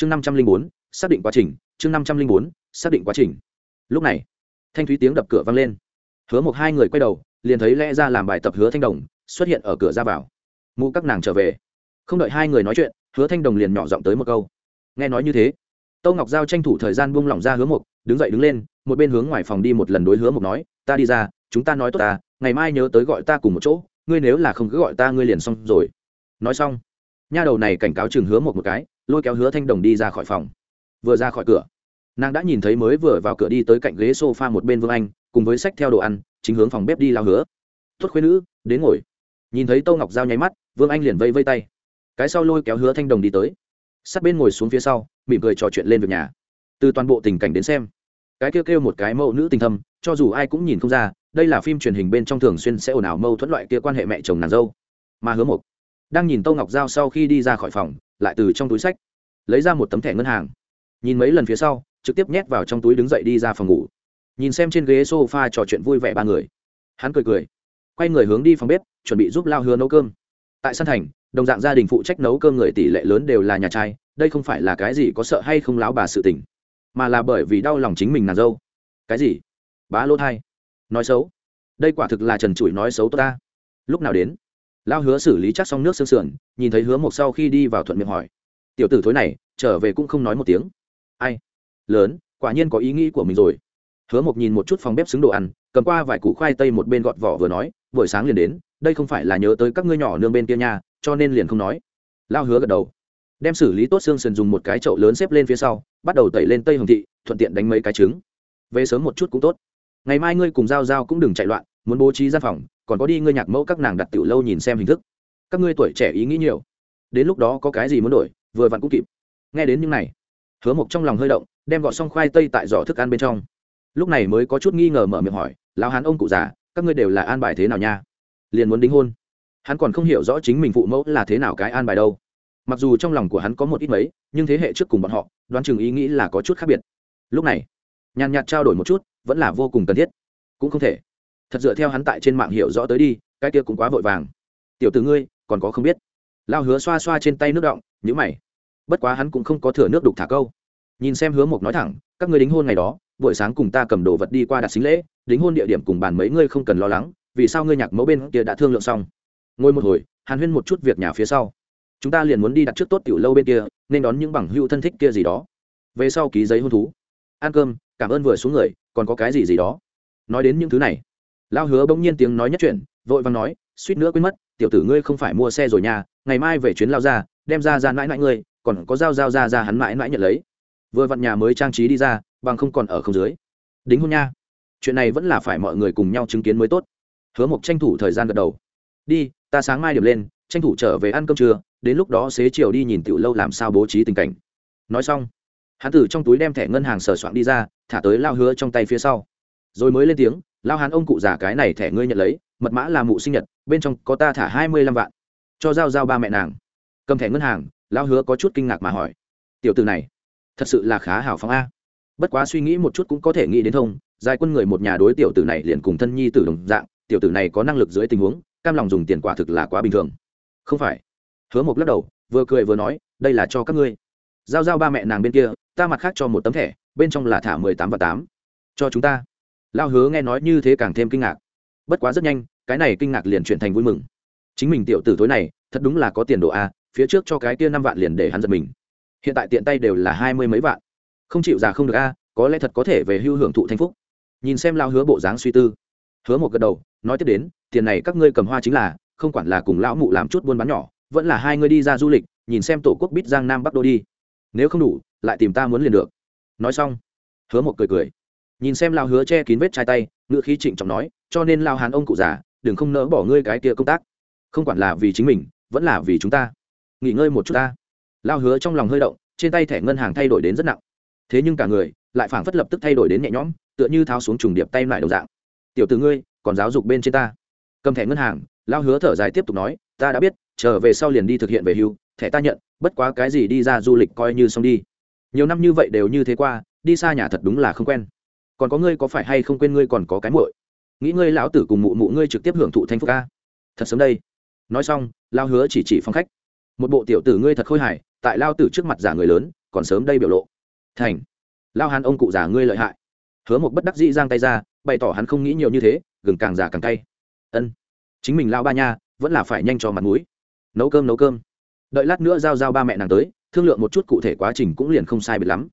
chương năm trăm linh bốn, xác định quá trình, chương năm trăm linh bốn, xác định quá trình. Lúc này, thanh thúy tiếng đập cửa vang lên. Hứa một hai người quay đầu, liền thấy lẽ ra làm bài tập hứa thanh đồng xuất hiện ở cửa ra vào. Mụ các nàng trở về. Không đợi hai người nói chuyện, hứa thanh đồng liền nhỏ giọng tới một câu. Nghe nói như thế, tâu ngọc giao tranh thủ thời gian buông lỏng ra hứa mục đứng dậy đứng lên, một bên hướng ngoài phòng đi một lần đối hứa mục nói, ta đi ra, chúng ta nói tốt ta, ngày mai nhớ tới gọi ta cùng một chỗ, ngươi nếu là không cứ gọi ta, ngươi liền xong rồi. Nói xong, nha đầu này cảnh cáo chừng hứa một một cái lôi kéo hứa thanh đồng đi ra khỏi phòng. Vừa ra khỏi cửa, nàng đã nhìn thấy mới vừa vào cửa đi tới cạnh ghế s o f a một bên vương anh, cùng với sách theo đồ ăn, chính hướng phòng bếp đi lao hứa. Tuất khuyên nữ, đến ngồi. Nhìn thấy tô ngọc giao nháy mắt, vương anh liền vây vây tay. Cái sau lôi kéo hứa thanh đồng đi tới. Sát bên ngồi xuống phía sau, mỉm cười trò chuyện lên việc nhà. Từ toàn bộ tình cảnh đến xem, cái kêu kêu một cái mẫu nữ tình thâm, cho dù ai cũng nhìn không ra, đây là phim truyền hình bên trong thường xuyên sẽ ồn ào mâu thuẫn loại kia quan hệ mẹ chồng nàng dâu. Mà hứa một đang nhìn tô ngọc giao sau khi đi ra khỏi phòng, lại từ trong túi sách lấy ra một tấm thẻ ngân hàng. Nhìn mấy lần phía sau, trực tiếp nhét vào trong túi đứng dậy đi ra phòng ngủ. Nhìn xem trên ghế s o f a trò chuyện vui vẻ ba người. Hắn cười cười, quay người hướng đi phòng bếp, chuẩn bị giúp lao hứa nấu cơm. Tại sân thành, đồng dạng gia đình phụ trách nấu cơm người tỷ lệ lớn đều là nhà trai, đây không phải là cái gì có sợ hay không láo bà sự tình, mà là bởi vì đau lòng chính mình nàng dâu. Cái gì? Bá lỗ thai. Nói xấu. Đây quả thực là trần trụi nói xấu tôi ta. Lúc nào đến? Lao hứa xử lý chắc xong nước sương sườn, nhìn thấy hứa Mộc sau khi đi vào thuận miệng hỏi. Tiểu tử thối này, trở về cũng không nói một tiếng. Ai? Lớn, quả nhiên có ý nghĩ của mình rồi. Hứa Mộc nhìn một chút phòng bếp xứng đồ ăn, cầm qua vài củ khoai tây một bên gọt vỏ vừa nói, buổi sáng liền đến, đây không phải là nhớ tới các ngươi nhỏ nương bên kia nhà cho nên liền không nói. Lao hứa gật đầu. Đem xử lý tốt xương sườn dùng một cái chậu lớn xếp lên phía sau, bắt đầu tẩy lên tây hồng thị, thuận tiện đánh mấy cái trứng. Về sớm một chút cũng tốt. Ngày mai ngươi cùng g i a o g i a o cũng đừng chạy loạn muốn bố trí gian phòng, còn có đi ngươi nhạc mẫu các nàng đặt tiểu lâu nhìn xem hình thức. Các ngươi tuổi trẻ ý nghĩ nhiều. Đến lúc đó có cái gì muốn đổi, vừa vặn cũng kịp. Nghe đến những này, hứa mộc trong lòng hơi động, đem gọt xong khoai tây tại giỏ thức ăn bên trong. Lúc này mới có chút nghi ngờ mở miệng hỏi, lão hán ông cụ già, các ngươi đều là an bài thế nào nha? Liền muốn đính hôn. Hắn còn không hiểu rõ chính mình phụ mẫu là thế nào cái an bài đâu. Mặc dù trong lòng của hắn có một ít mấy, nhưng thế hệ trước cùng bọn họ, đoán chừng ý nghĩ là có chút khác biệt. Lúc này, nhàn nhạt trao đổi một chút, vẫn là vô cùng cần thiết. Cũng không thể thật dựa theo hắn tại trên mạng hiểu rõ tới đi, cái kia cũng quá vội vàng. Tiểu từ ngươi, còn có không biết. Lao hứa xoa xoa trên tay nước động nhữ mày. Bất quá hắn cũng không có thừa nước đục thả câu. Nhìn xem hứa mộc nói thẳng, các ngươi đính hôn ngày đó, buổi sáng cùng ta cầm đồ vật đi qua đặt xính lễ, đính hôn địa điểm cùng bàn mấy ngươi không cần lo lắng, vì sao ngươi nhạc mẫu bên kia đã thương lượng xong? Ngồi một hồi, hàn huyên một chút việc nhà phía sau. Chúng ta liền muốn đi đặt trước tốt tiểu lâu bên kia, nên đón những bằng hữu thân thích kia gì đó. Về sau ký giấy hôn thú. Ăn cơm, cảm ơn vừa xuống người, còn có cái gì gì đó. Nói đến những thứ này lao hứa bỗng nhiên tiếng nói nhất chuyện vội vàng nói, suýt nữa quên mất, tiểu tử ngươi không phải mua xe rồi nhà ngày mai về chuyến lao ra, đem ra ra mãi mãi ngươi, còn có dao dao ra ra hắn mãi mãi nhận lấy. Vừa vặn nhà mới trang trí đi ra, bằng không còn ở không dưới. Đính hôn nha. Chuyện này vẫn là phải mọi người cùng nhau chứng kiến mới tốt. Hứa mộc tranh thủ thời gian gật đầu. Đi, ta sáng mai điểm lên, tranh thủ trở về ăn cơm trưa, đến lúc đó xế chiều đi nhìn tiểu lâu làm sao bố trí tình cảnh. Nói xong, hắn từ trong túi đem thẻ ngân hàng sờ soạn đi ra, thả tới lao hứa trong tay phía sau. Rồi mới lên tiếng lao hán ông cụ già cái này thẻ ngươi nhận lấy, mật mã là mụ sinh nhật, bên trong có ta thả hai mươi lăm vạn. Cho giao giao ba mẹ nàng. Cầm thẻ ngân hàng lao hứa có chút kinh ngạc mà hỏi. Tiểu từ này, thật sự là khá hào phóng a. Bất quá suy nghĩ một chút cũng có thể nghĩ đến thông, giai quân người một nhà đối tiểu tử này liền cùng thân nhi tử đồng dạng, tiểu tử này có năng lực dưới tình huống, cam lòng dùng tiền quả thực là quá bình thường. Không phải. Hứa một lắc đầu, vừa cười vừa nói, đây là cho các ngươi. Giao giao ba mẹ nàng bên kia, ta mặt khác cho một tấm thẻ, bên trong là thả mười tám và tám. Cho chúng ta lao hứa nghe nói như thế càng thêm kinh ngạc. Bất quá rất nhanh, cái này kinh ngạc liền chuyển thành vui mừng. Chính mình tiểu tử tối này, thật đúng là có tiền đồ a, phía trước cho cái kia năm vạn liền để hắn giật mình. Hiện tại tiện tay đều là hai mươi mấy vạn. Không chịu già không được a, có lẽ thật có thể về hưu hưởng thụ thanh phúc. Nhìn xem lao hứa bộ dáng suy tư, hứa một gật đầu, nói tiếp đến, tiền này các ngươi cầm hoa chính là, không quản là cùng lão mụ làm chút buôn bán nhỏ, vẫn là hai ngươi đi ra du lịch, nhìn xem tổ quốc bít giang nam bắc đô đi. Nếu không đủ, lại tìm ta muốn liền được. Nói xong, hứa một cười cười nhìn xem lao hứa che kín vết chai tay ngựa khí trịnh trọng nói, cho nên lao hàn ông cụ già, đừng không nỡ bỏ ngươi cái kia công tác. Không quản là vì chính mình, vẫn là vì chúng ta. Nghỉ ngơi một chút ta. Lao hứa trong lòng hơi động, trên tay thẻ ngân hàng thay đổi đến rất nặng. Thế nhưng cả người, lại phảng phất lập tức thay đổi đến nhẹ nhõm, tựa như tháo xuống trùng điệp tay lại đồng dạng. Tiểu từ ngươi, còn giáo dục bên trên ta. Cầm thẻ ngân hàng lao hứa thở dài tiếp tục nói, ta đã biết, trở về sau liền đi thực hiện về hưu, thẻ ta nhận, bất quá cái gì đi ra du lịch coi như xong đi. Nhiều năm như vậy đều như thế qua, đi xa nhà thật đúng là không quen còn có ngươi có phải hay không quên ngươi còn có cái muội? Nghĩ ngươi lão tử cùng mụ mụ ngươi trực tiếp hưởng thụ thanh phúc ca. Thật sớm đây. Nói xong, lao hứa chỉ chỉ phong khách. Một bộ tiểu tử ngươi thật khôi hài, tại lao tử trước mặt giả người lớn, còn sớm đây biểu lộ. Thành. Lao hàn ông cụ già ngươi lợi hại. Hứa một bất đắc dĩ giang tay ra, bày tỏ hắn không nghĩ nhiều như thế, gừng càng già càng cay. Ân. Chính mình lao ba nha, vẫn là phải nhanh cho mặt mũi. Nấu cơm nấu cơm. Đợi lát nữa giao giao ba mẹ nàng tới, thương lượng một chút cụ thể quá trình cũng liền không sai biệt lắm.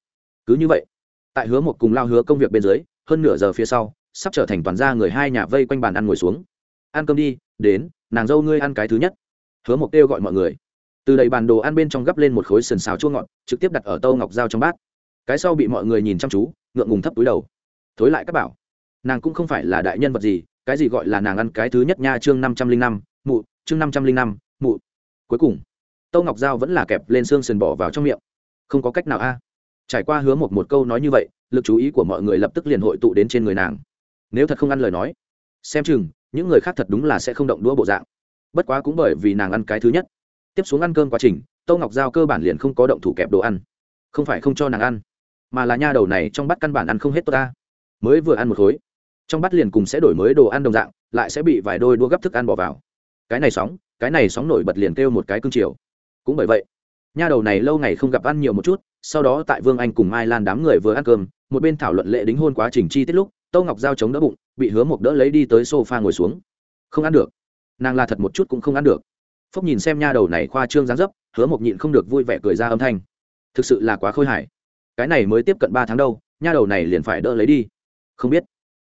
Cứ như vậy tại hứa một cùng lao hứa công việc bên dưới, hơn nửa giờ phía sau, sắp trở thành toàn gia người hai nhà vây quanh bàn ăn ngồi xuống. Ăn cơm đi, đến, nàng dâu ngươi ăn cái thứ nhất. Hứa một kêu gọi mọi người. Từ đầy bàn đồ ăn bên trong gấp lên một khối sườn xào chua ngọt, trực tiếp đặt ở tâu ngọc dao trong bát. Cái sau bị mọi người nhìn chăm chú, ngượng ngùng thấp túi đầu. Thối lại các bảo, nàng cũng không phải là đại nhân vật gì, cái gì gọi là nàng ăn cái thứ nhất nha chương năm trăm linh năm, mụ, chương năm trăm linh năm, mụ. Cuối cùng, tâu ngọc dao vẫn là kẹp lên xương sườn bỏ vào trong miệng. Không có cách nào a trải qua hứa một một câu nói như vậy, lực chú ý của mọi người lập tức liền hội tụ đến trên người nàng. Nếu thật không ăn lời nói, xem chừng, những người khác thật đúng là sẽ không động đũa bộ dạng. Bất quá cũng bởi vì nàng ăn cái thứ nhất. Tiếp xuống ăn cơm quá trình, tâu ngọc giao cơ bản liền không có động thủ kẹp đồ ăn. Không phải không cho nàng ăn, mà là nha đầu này trong bát căn bản ăn không hết tốt ta. Mới vừa ăn một khối, trong bát liền cùng sẽ đổi mới đồ ăn đồng dạng, lại sẽ bị vài đôi đua gấp thức ăn bỏ vào. Cái này sóng, cái này sóng nổi bật liền kêu một cái cương chiều. Cũng bởi vậy nha đầu này lâu ngày không gặp ăn nhiều một chút, sau đó tại vương anh cùng mai lan đám người vừa ăn cơm, một bên thảo luận lệ đính hôn quá trình chi tiết lúc tâu ngọc giao chống đỡ bụng, bị hứa mộc đỡ lấy đi tới s o f a ngồi xuống. Không ăn được. Nàng là thật một chút cũng không ăn được. Phúc nhìn xem nha đầu này khoa trương dáng dấp, hứa mộc nhịn không được vui vẻ cười ra âm thanh. Thực sự là quá khôi hài. Cái này mới tiếp cận ba tháng đâu, nha đầu này liền phải đỡ lấy đi. Không biết.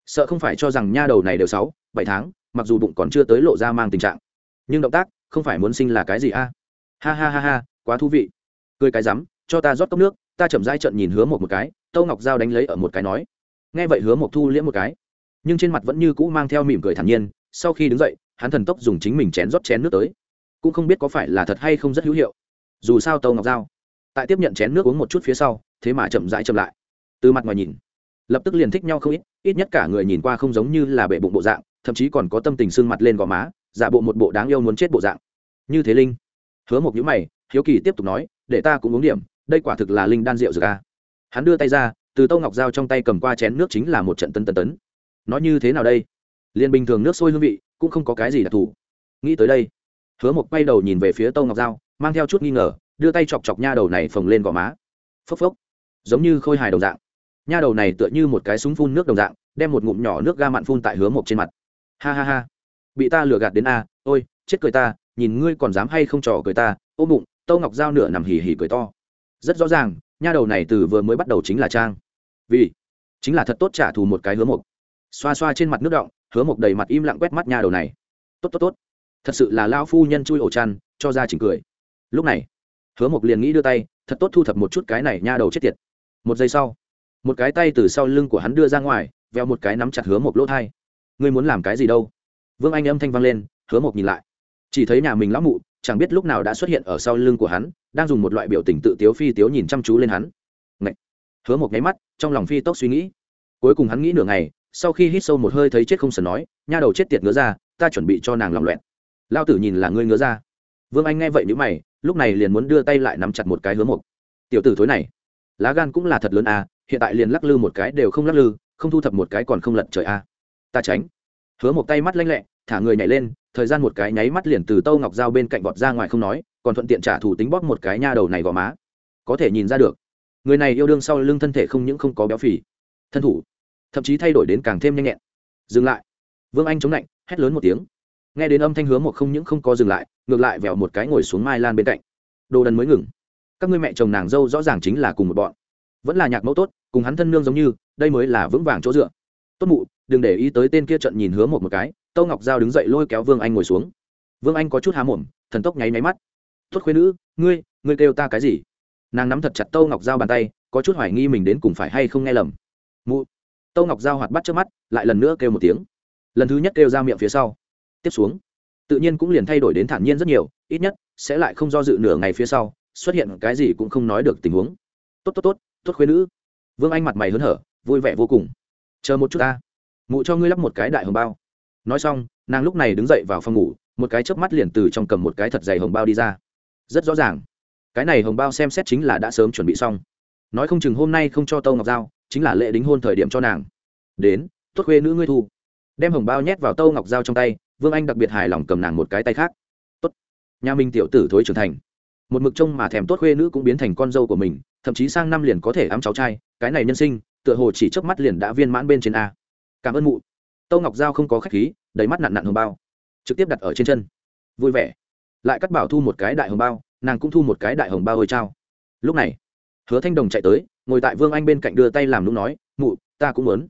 Sợ không phải cho rằng nha đầu này đều sáu, bảy tháng, mặc dù bụng còn chưa tới lộ ra mang tình trạng. Nhưng động tác, không phải muốn sinh là cái gì a? Ha ha ha ha quá thú vị. Cười cái rắm cho ta rót cốc nước ta chậm dai trận nhìn hứa một một cái tâu ngọc giao đánh lấy ở một cái nói. Nghe vậy hứa một thu liễm một cái. Nhưng trên mặt vẫn như cũ mang theo mỉm cười thản nhiên sau khi đứng dậy hắn thần tốc dùng chính mình chén rót chén nước tới. Cũng không biết có phải là thật hay không rất hữu hiệu. Dù sao tâu ngọc giao, tại tiếp nhận chén nước uống một chút phía sau thế mà chậm rãi chậm lại. Từ mặt ngoài nhìn lập tức liền thích nhau không ít ít nhất cả người nhìn qua không giống như là bệ bụng bộ dạng thậm chí còn có tâm tình sưng mặt lên gò má giả bộ một bộ đáng yêu muốn chết bộ dạng. Như thế linh hứa một nhữ mày hiếu kỳ tiếp tục nói, để ta cũng uống điểm, đây quả thực là linh đan rượu dược a. Hắn đưa tay ra, từ tâu ngọc dao trong tay cầm qua chén nước chính là một trận tân tân tấn. Nó như thế nào đây? Liền bình thường nước sôi hương vị, cũng không có cái gì đặc thù. Nghĩ tới đây, hứa một quay đầu nhìn về phía tâu ngọc dao mang theo chút nghi ngờ, đưa tay chọc chọc nha đầu này phồng lên gò má. Phốc phốc, giống như khôi hài đồng dạng. Nha đầu này tựa như một cái súng phun nước đồng dạng, đem một ngụm nhỏ nước ga mặn phun tại hứa một trên mặt. Ha ha ha, bị ta lừa gạt đến a, ôi, chết cười ta, nhìn ngươi còn dám hay không trò cười ta, ôm bụng tâu ngọc dao nửa nằm hỉ hỉ cười to. Rất rõ ràng, nha đầu này từ vừa mới bắt đầu chính là trang. Vì, chính là thật tốt trả thù một cái hứa mộc. Xoa xoa trên mặt nước động, hứa mộc đầy mặt im lặng quét mắt nha đầu này. Tốt tốt tốt. Thật sự là lao phu nhân chui ổ chăn, cho ra chỉnh cười. Lúc này, hứa mộc liền nghĩ đưa tay, thật tốt thu thập một chút cái này nha đầu chết tiệt. Một giây sau, một cái tay từ sau lưng của hắn đưa ra ngoài, veo một cái nắm chặt hứa mộc lỗ thai. Ngươi muốn làm cái gì đâu? Vương anh âm thanh vang lên, hứa mộc nhìn lại chỉ thấy nhà mình lão mụ, chẳng biết lúc nào đã xuất hiện ở sau lưng của hắn, đang dùng một loại biểu tình tự tiếu phi tiếu nhìn chăm chú lên hắn. Ngậy! hứa một nháy mắt, trong lòng phi tốc suy nghĩ. Cuối cùng hắn nghĩ nửa ngày, sau khi hít sâu một hơi thấy chết không sờ nói, nha đầu chết tiệt ngứa ra, ta chuẩn bị cho nàng lòng loẹn lao tử nhìn là ngươi ngứa ra. Vương anh nghe vậy nữ mày, lúc này liền muốn đưa tay lại nắm chặt một cái hứa một tiểu tử thối này, lá gan cũng là thật lớn à hiện tại liền lắc lư một cái đều không lắc lư, không thu thập một cái còn không lật trời à. Ta tránh. Hứa một tay mắt lanh lẹ thả người nhảy lên, thời gian một cái nháy mắt liền từ tâu ngọc dao bên cạnh vọt ra ngoài không nói, còn thuận tiện trả thủ tính bóp một cái nha đầu này gò má. Có thể nhìn ra được, người này yêu đương sau lưng thân thể không những không có béo phì, thân thủ, thậm chí thay đổi đến càng thêm nhanh nhẹn. Dừng lại. Vương anh chống lạnh, hét lớn một tiếng. Nghe đến âm thanh hướng một không những không có dừng lại, ngược lại vẹo một cái ngồi xuống mai lan bên cạnh. Đồ đần mới ngừng. Các ngươi mẹ chồng nàng dâu rõ ràng chính là cùng một bọn. Vẫn là nhạc mẫu tốt, cùng hắn thân nương giống như, đây mới là vững vàng chỗ dựa. Tốt mụ, đừng để ý tới tên kia trận nhìn hứa một một cái tâu ngọc giao đứng dậy lôi kéo vương anh ngồi xuống. Vương anh có chút há mồm, thần tốc nháy máy mắt. Tuất khuyên nữ, ngươi ngươi kêu ta cái gì? Nàng nắm thật chặt tâu ngọc giao bàn tay, có chút hoài nghi mình đến cùng phải hay không nghe lầm. Mụ. Tâu ngọc giao hoạt bắt trước mắt, lại lần nữa kêu một tiếng. Lần thứ nhất kêu ra miệng phía sau. Tiếp xuống, tự nhiên cũng liền thay đổi đến thản nhiên rất nhiều, ít nhất, sẽ lại không do dự nửa ngày phía sau, xuất hiện cái gì cũng không nói được tình huống. Tốt tốt tốt tốt khuyên nữ. Vương anh mặt mày hớn hở, vui vẻ vô cùng. Chờ một chút ta. Mụ cho ngươi lắp một cái đại hồng bao nói xong, nàng lúc này đứng dậy vào phòng ngủ, một cái chớp mắt liền từ trong cầm một cái thật dày hồng bao đi ra. Rất rõ ràng. Cái này hồng bao xem xét chính là đã sớm chuẩn bị xong. Nói không chừng hôm nay không cho tâu ngọc giao, chính là lễ đính hôn thời điểm cho nàng. Đến, tốt khuê nữ ngươi thu. Đem hồng bao nhét vào tâu ngọc giao trong tay, vương anh đặc biệt hài lòng cầm nàng một cái tay khác. Tốt. Nhà minh tiểu tử thối trưởng thành. Một mực trông mà thèm tốt khuê nữ cũng biến thành con dâu của mình, thậm chí sang năm liền có thể ấm cháu trai. Cái này nhân sinh, tựa hồ chỉ chớp mắt liền đã viên mãn bên trên a. Cảm ơn mụ tâu ngọc giao không có khách khí, đầy mắt nặn nặn hồng bao, trực tiếp đặt ở trên chân. Vui vẻ. Lại cắt bảo thu một cái đại hồng bao, nàng cũng thu một cái đại hồng bao hơi trao. Lúc này, hứa thanh đồng chạy tới, ngồi tại vương anh bên cạnh đưa tay làm lúc nói, mụ, ta cũng muốn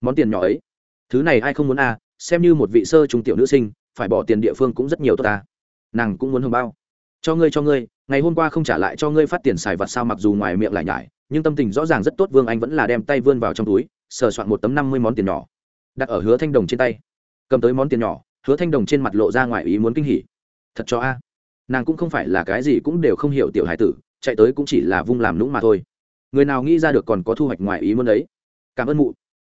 món tiền nhỏ ấy. Thứ này ai không muốn à? xem như một vị sơ trung tiểu nữ sinh, phải bỏ tiền địa phương cũng rất nhiều tốt ta. Nàng cũng muốn hồng bao. Cho ngươi cho ngươi, ngày hôm qua không trả lại cho ngươi phát tiền xài vặt sao mặc dù ngoài miệng lại nhải, nhưng tâm tình rõ ràng rất tốt, vương anh vẫn là đem tay vươn vào trong túi, sờ soạn một tấm năm mươi món tiền nhỏ đặt ở hứa thanh đồng trên tay. Cầm tới món tiền nhỏ, hứa thanh đồng trên mặt lộ ra ngoài ý muốn kinh hỉ. Thật cho a. Nàng cũng không phải là cái gì cũng đều không hiểu tiểu hải tử, chạy tới cũng chỉ là vung làm lũng mà thôi. Người nào nghĩ ra được còn có thu hoạch ngoài ý muốn đấy. Cảm ơn mụ.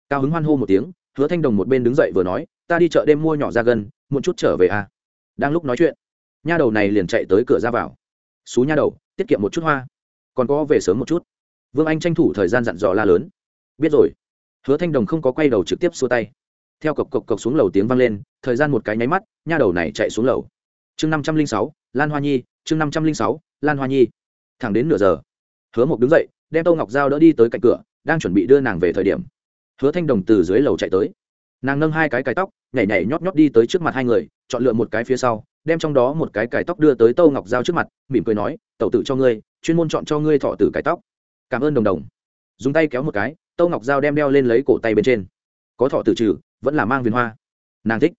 Cao hứng hoan hô một tiếng, hứa thanh đồng một bên đứng dậy vừa nói, ta đi chợ đêm mua nhỏ ra gần muộn chút trở về a. Đang lúc nói chuyện, nha đầu này liền chạy tới cửa ra vào. Xú nha đầu, tiết kiệm một chút hoa, còn có về sớm một chút. Vương anh tranh thủ thời gian dặn dò la lớn. Biết rồi hứa thanh đồng không có quay đầu trực tiếp xua tay. Theo cộc cộc cộc xuống lầu tiếng vang lên, thời gian một cái nháy mắt, nha đầu này chạy xuống lầu. Chương năm trăm linh sáu, lan hoa nhi, chương năm trăm linh sáu, lan hoa nhi. Thẳng đến nửa giờ, hứa mộc đứng dậy, đem tô ngọc g đỡ đi tới cạnh cửa, đang chuẩn bị đưa nàng về thời điểm, hứa thanh đồng từ dưới lầu chạy tới. Nàng nâng hai cái cái tóc, nhảy nhảy nhót nhót đi tới trước mặt hai người, chọn lựa một cái phía sau, đem trong đó một cái cái tóc đưa tới tô ngọc g trước mặt, mỉm cười nói, tẩu tử cho ngươi, chuyên môn chọn cho ngươi thọ tử cái tóc. Cảm ơn đồng đồng dùng tay kéo một cái tô ngọc g đem đeo lên lấy cổ tay bên trên. Có thọ tử trừ, vẫn là mang viên hoa. Nàng thích.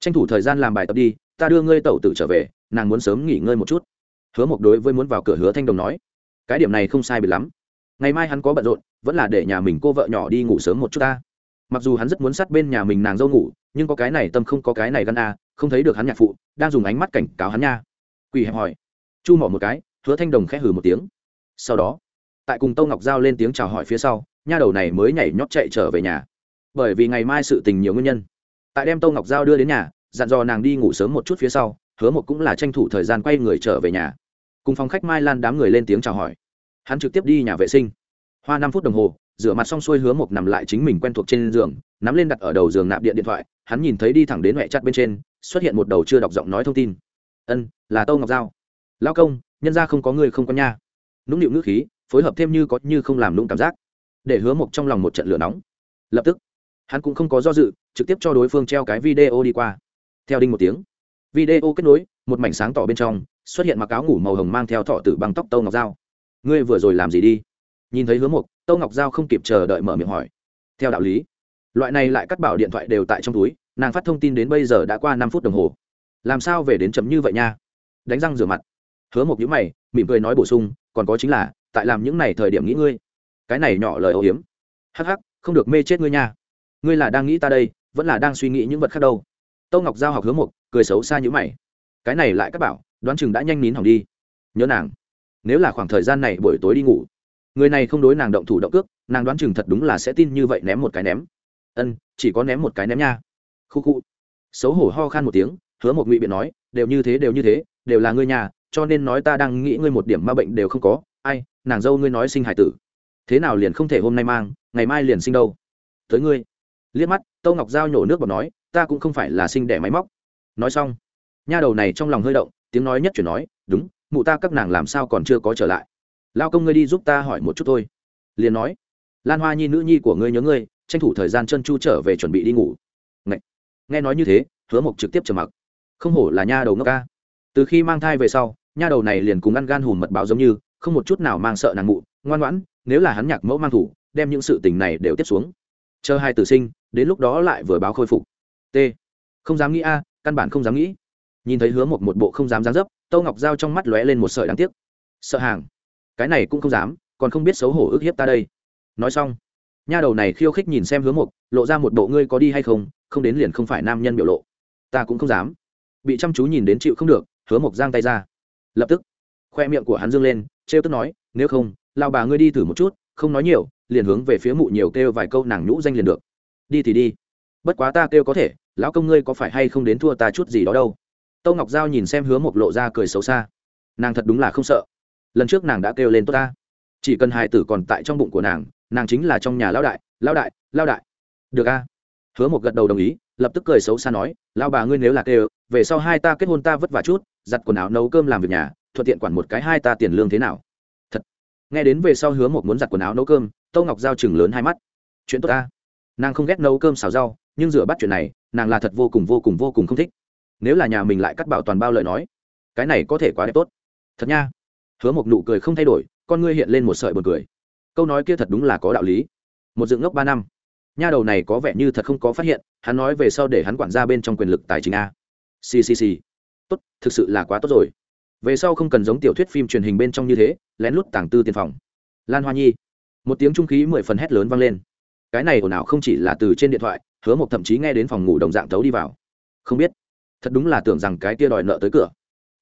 Tranh thủ thời gian làm bài tập đi, ta đưa ngươi tẩu tử trở về, nàng muốn sớm nghỉ ngơi một chút. Hứa một đối với muốn vào cửa hứa thanh đồng nói, cái điểm này không sai bị lắm. Ngày mai hắn có bận rộn, vẫn là để nhà mình cô vợ nhỏ đi ngủ sớm một chút ta. Mặc dù hắn rất muốn sát bên nhà mình nàng dâu ngủ, nhưng có cái này tâm không có cái này gan a, không thấy được hắn nhạc phụ, đang dùng ánh mắt cảnh cáo hắn nha. Quỳ hẹp hỏi. Chu mỏ một cái, hứa thanh đồng khẽ hừ một tiếng. Sau đó tại cùng tâu ngọc giao lên tiếng chào hỏi phía sau, nha đầu này mới nhảy nhót chạy trở về nhà. Bởi vì ngày mai sự tình nhiều nguyên nhân. Tại đem tâu ngọc giao đưa đến nhà, dặn dò nàng đi ngủ sớm một chút phía sau, hứa một cũng là tranh thủ thời gian quay người trở về nhà. Cùng phòng khách mai lan đám người lên tiếng chào hỏi. Hắn trực tiếp đi nhà vệ sinh. Hoa năm phút đồng hồ, rửa mặt xong xuôi hứa một nằm lại chính mình quen thuộc trên giường, nắm lên đặt ở đầu giường nạp điện điện thoại, hắn nhìn thấy đi thẳng đến mẹ chặt bên trên, xuất hiện một đầu chưa đọc giọng nói thông tin. Ân, là tâu ngọc giao. Lao công, nhân ra không có người không có nha nũng nịu ngữ khí phối hợp thêm như có như không làm lung cảm giác, để hứa mộc trong lòng một trận lửa nóng. Lập tức, hắn cũng không có do dự, trực tiếp cho đối phương treo cái video đi qua. Theo đinh một tiếng, video kết nối, một mảnh sáng tỏ bên trong, xuất hiện mặc áo ngủ màu hồng mang theo thọ tử bằng tóc tâu ngọc dao ngươi vừa rồi làm gì đi? Nhìn thấy hứa mộc, tâu ngọc dao không kịp chờ đợi mở miệng hỏi. Theo đạo lý, loại này lại cắt bảo điện thoại đều tại trong túi, nàng phát thông tin đến bây giờ đã qua năm phút đồng hồ. Làm sao về đến chậm như vậy nha? Đánh răng rửa mặt, hứa mộc nhữ mày, mỉm cười nói bổ sung, còn có chính là tại làm những này thời điểm nghĩ ngươi. Cái này nhỏ lời âu hiếm. Hắc hắc, không được mê chết ngươi nha. Ngươi là đang nghĩ ta đây, vẫn là đang suy nghĩ những vật khác đâu. Tâu ngọc giao học hứa một cười xấu xa như mày. Cái này lại các bảo, đoán chừng đã nhanh nín hỏng đi. Nhớ nàng. Nếu là khoảng thời gian này buổi tối đi ngủ, người này không đối nàng động thủ động cước, nàng đoán chừng thật đúng là sẽ tin như vậy ném một cái ném. Ân, chỉ có ném một cái ném nha. Khu khu. Xấu hổ ho khan một tiếng, hứa một ngụy biện nói, đều như thế, đều như thế, đều là ngươi nhà, cho nên nói ta đang nghĩ ngươi một điểm ma bệnh đều không có. Ai nàng dâu ngươi nói sinh hải tử. Thế nào liền không thể hôm nay mang, ngày mai liền sinh đâu? Tới ngươi. Liếc mắt, tâu ngọc giao nhổ nước bọt nói, ta cũng không phải là sinh đẻ máy móc. Nói xong, nha đầu này trong lòng hơi động, tiếng nói nhất chuyển nói, đúng, mụ ta các nàng làm sao còn chưa có trở lại. Lao công ngươi đi giúp ta hỏi một chút thôi. Liền nói, lan hoa nhi nữ nhi của ngươi nhớ ngươi, tranh thủ thời gian chân chu trở về chuẩn bị đi ngủ. Ngậy! nghe nói như thế, hứa mộc trực tiếp trầm mặc. Không hổ là nha đầu ngốc ca. Từ khi mang thai về sau, nha đầu này liền cùng ăn gan hùm mật báo giống như không một chút nào mang sợ nàng mụ, ngoan ngoãn, nếu là hắn nhạc mẫu mang thủ, đem những sự tình này đều tiếp xuống. Chờ hai tử sinh, đến lúc đó lại vừa báo khôi phục. T. Không dám nghĩ a, căn bản không dám nghĩ. Nhìn thấy hứa một một bộ không dám dám dấp, tâu ngọc dao trong mắt lóe lên một sợi đáng tiếc. Sợ hàng. Cái này cũng không dám, còn không biết xấu hổ ức hiếp ta đây. Nói xong, nha đầu này khiêu khích nhìn xem hứa một, lộ ra một bộ ngươi có đi hay không không đến liền không phải nam nhân biểu lộ. Ta cũng không dám. Bị chăm chú nhìn đến chịu không được, hứa mộc giang tay ra. Lập tức khoe miệng của hắn dương lên, trêu tức nói, nếu không lao bà ngươi đi thử một chút, không nói nhiều, liền hướng về phía mụ nhiều kêu vài câu nàng nhũ danh liền được. Đi thì đi. Bất quá ta kêu có thể, lão công ngươi có phải hay không đến thua ta chút gì đó đâu? Tâu ngọc giao nhìn xem hứa mộc lộ ra cười xấu xa. Nàng thật đúng là không sợ. Lần trước nàng đã kêu lên tốt ta. Chỉ cần hài tử còn tại trong bụng của nàng nàng chính là trong nhà lão đại lão đại lão đại. Được a. Hứa một gật đầu đồng ý, lập tức cười xấu xa nói lao bà ngươi nếu là kêu, về sau hai ta kết hôn ta vất vả chút, giặt quần áo nấu cơm làm việc nhà thuận tiện quản một cái hai ta tiền lương thế nào. Thật. Nghe đến về sau hứa một muốn giặt quần áo nấu cơm, tâu ngọc giao chừng lớn hai mắt. Chuyện tốt ta. Nàng không ghét nấu cơm xào rau, nhưng rửa bắt chuyện này, nàng là thật vô cùng vô cùng vô cùng không thích. Nếu là nhà mình lại cắt bảo toàn bao lời nói, cái này có thể quá đẹp tốt. Thật nha. Hứa một nụ cười không thay đổi, con ngươi hiện lên một sợi buồn cười. Câu nói kia thật đúng là có đạo lý. Một dựng ngốc ba năm. Nha đầu này có vẻ như thật không có phát hiện, hắn nói về sau để hắn quản ra bên trong quyền lực tài chính a. Ccc tốt, thực sự là quá tốt rồi về sau không cần giống tiểu thuyết phim truyền hình bên trong như thế, lén lút tàng tư tiền phòng. Lan hoa nhi. Một tiếng trung khí mười phần hét lớn vang lên. Cái này ồn ào không chỉ là từ trên điện thoại, hứa một thậm chí nghe đến phòng ngủ đồng dạng tấu đi vào. Không biết. Thật đúng là tưởng rằng cái tia đòi nợ tới cửa.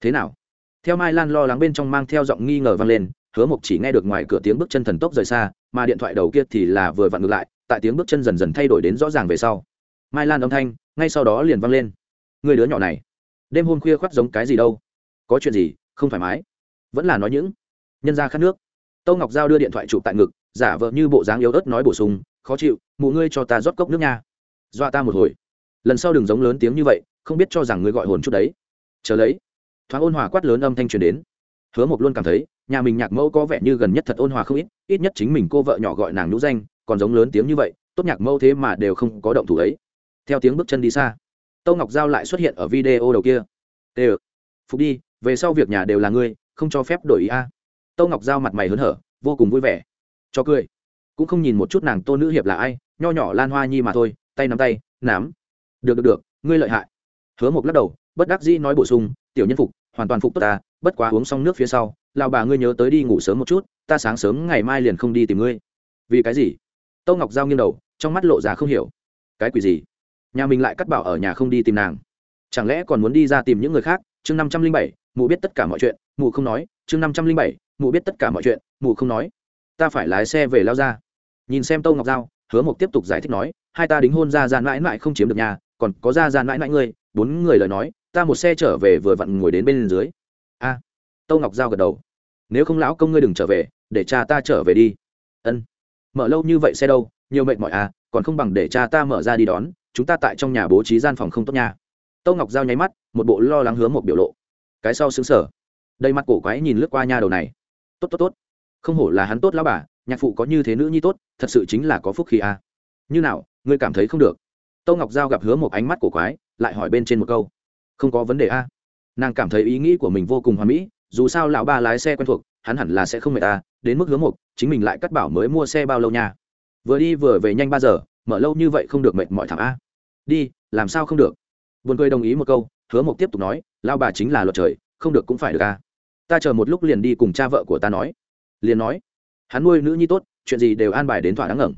Thế nào? Theo mai lan lo lắng bên trong mang theo giọng nghi ngờ vang lên, hứa mộc chỉ nghe được ngoài cửa tiếng bước chân thần tốc rời xa, mà điện thoại đầu kia thì là vừa vặn ngược lại, tại tiếng bước chân dần dần thay đổi đến rõ ràng về sau. Mai lan âm thanh, ngay sau đó liền vang lên. Người đứa nhỏ này. Đêm hôm khuya khoác giống cái gì đâu có chuyện gì, không thoải mái. Vẫn là nói những nhân ra khát nước. Tâu ngọc giao đưa điện thoại chụp tại ngực, giả vợ như bộ dáng yếu ớt nói bổ sung, khó chịu, mụ ngươi cho ta rót cốc nước nha. Dọa ta một hồi. Lần sau đừng giống lớn tiếng như vậy, không biết cho rằng ngươi gọi hồn chút đấy. Chờ lấy, thoáng ôn hòa quát lớn âm thanh truyền đến. Hứa mộc luôn cảm thấy, nhà mình nhạc mẫu có vẻ như gần nhất thật ôn hòa không ít ít nhất chính mình cô vợ nhỏ gọi nàng nhũ danh, còn giống lớn tiếng như vậy, tốt nhạc mẫu thế mà đều không có động thủ ấy. Theo tiếng bước chân đi xa, tâu ngọc giao lại xuất hiện ở video đầu kia. Tê ừ phục đi về sau việc nhà đều là ngươi, không cho phép đổi ý a. À. tâu ngọc giao mặt mày hớn hở, vô cùng vui vẻ. Cho cười. Cũng không nhìn một chút nàng tô nữ hiệp là ai, nho nhỏ lan hoa nhi mà thôi, tay nắm tay, nám. Được được được, ngươi lợi hại. Hứa mộc lắc đầu, bất đắc dĩ nói bổ sung, tiểu nhân phục, hoàn toàn phục tốt ta, bất quá uống xong nước phía sau lào bà ngươi nhớ tới đi ngủ sớm một chút, ta sáng sớm ngày mai liền không đi tìm ngươi. Vì cái gì? Tâu ngọc giao nghiêng đầu, trong mắt lộ ra không hiểu. Cái quỷ gì? Nhà mình lại cắt bảo ở nhà không đi tìm nàng. Chẳng lẽ còn muốn đi ra tìm những người khác? Chương năm trăm linh bảy mụ biết tất cả mọi chuyện mụ không nói chương năm trăm linh bảy mụ biết tất cả mọi chuyện mụ không nói. Ta phải lái xe về lao ra nhìn xem tâu ngọc giao hứa mộc tiếp tục giải thích nói hai ta đính hôn ra ra mãi mãi không chiếm được nhà còn có ra ra mãi mãi ngươi bốn người lời nói ta một xe trở về vừa vặn ngồi đến bên dưới. A à, tâu ngọc giao gật đầu. Nếu không lão công ngươi đừng trở về để cha ta trở về đi. Ân. Mở lâu như vậy xe đâu nhiều mệt mỏi à còn không bằng để cha ta mở ra đi đón chúng ta tại trong nhà bố trí gian phòng không tốt nha. Tâu ngọc giao nháy mắt một bộ lo lắng Hứa một biểu lộ cái sau xứng sở. Đầy mặt cổ quái nhìn lướt qua nha đầu này. Tốt tốt tốt. Không hổ là hắn tốt lão bà, nhạc phụ có như thế nữ nhi tốt, thật sự chính là có phúc khi à. như nào, ngươi cảm thấy không được? Tâu ngọc giao gặp hứa một ánh mắt cổ quái, lại hỏi bên trên một câu. Không có vấn đề a. Nàng cảm thấy ý nghĩ của mình vô cùng hoà mỹ, dù sao lão ba lái xe quen thuộc, hắn hẳn là sẽ không mệt ta đến mức hứa một, chính mình lại cắt bảo mới mua xe bao lâu nha. Vừa đi vừa về nhanh ba giờ, mở lâu như vậy không được mệt mỏi thảm a. Đi, làm sao không được? Buồn cười đồng ý một câu, hứa một tiếp tục nói lao bà chính là luật trời, không được cũng phải được a ta chờ một lúc liền đi cùng cha vợ của ta nói. Liền nói, hắn nuôi nữ nhi tốt, chuyện gì đều an bài đến thỏa đáng ngẩng.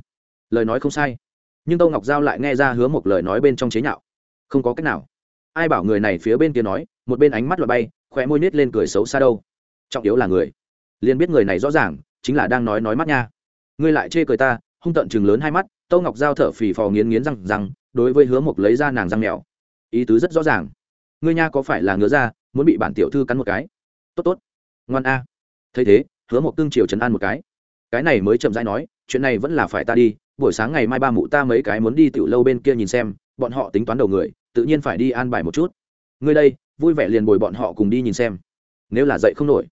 Lời nói không sai. Nhưng tô ngọc giao lại nghe ra hứa một lời nói bên trong chế nhạo. Không có cách nào. Ai bảo người này phía bên kia nói, một bên ánh mắt loại bay, khóe môi nết lên cười xấu xa đâu. Trọng yếu là người. Liền biết người này rõ ràng, chính là đang nói nói mắt nha. Ngươi lại chê cười ta, hung tận chừng lớn hai mắt, tâu ngọc giao thở phì phò nghiến nghiến răng răng, đối với hứa mộc lấy ra nàng răng mèo. Ý tứ rất rõ ràng ngươi nha có phải là ngứa ra, muốn bị bản tiểu thư cắn một cái? Tốt tốt. Ngoan a. Thấy thế, hứa một tương triều trấn an một cái. Cái này mới chậm rãi nói, chuyện này vẫn là phải ta đi, buổi sáng ngày mai ba mụ ta mấy cái muốn đi tiểu lâu bên kia nhìn xem, bọn họ tính toán đầu người, tự nhiên phải đi an bài một chút. Ngươi đây, vui vẻ liền bồi bọn họ cùng đi nhìn xem. Nếu là dậy không nổi.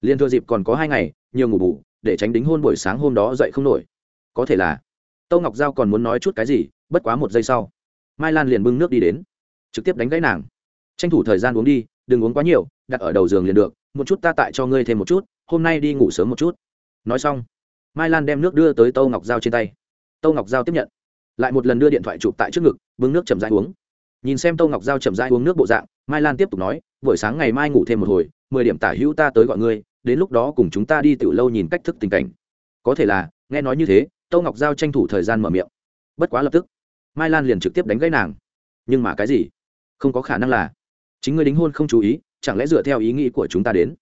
Liền thừa dịp còn có hai ngày, nhiều ngủ bù, để tránh đính hôn buổi sáng hôm đó dậy không nổi. Có thể là, tâu ngọc giao còn muốn nói chút cái gì, bất quá một giây sau. Mai lan liền bưng nước đi đến, trực tiếp đánh gãy nàng tranh thủ thời gian uống đi, đừng uống quá nhiều, đặt ở đầu giường liền được, một chút ta tại cho ngươi thêm một chút, hôm nay đi ngủ sớm một chút. Nói xong, mai lan đem nước đưa tới tâu ngọc giao trên tay. Tâu ngọc giao tiếp nhận, lại một lần đưa điện thoại chụp tại trước ngực, bưng nước chầm dai uống. Nhìn xem tâu ngọc giao chầm dai uống nước bộ dạng, mai lan tiếp tục nói, buổi sáng ngày mai ngủ thêm một hồi, mười điểm tả hữu ta tới gọi ngươi, đến lúc đó cùng chúng ta đi từ lâu nhìn cách thức tình cảnh. Có thể là, nghe nói như thế, tâu ngọc giao tranh thủ thời gian mở miệng. Bất quá lập tức, mai lan liền trực tiếp đánh gãy nàng. Nhưng mà cái gì? Không có khả năng là chính ngươi đính hôn không chú ý chẳng lẽ dựa theo ý nghĩ của chúng ta đến?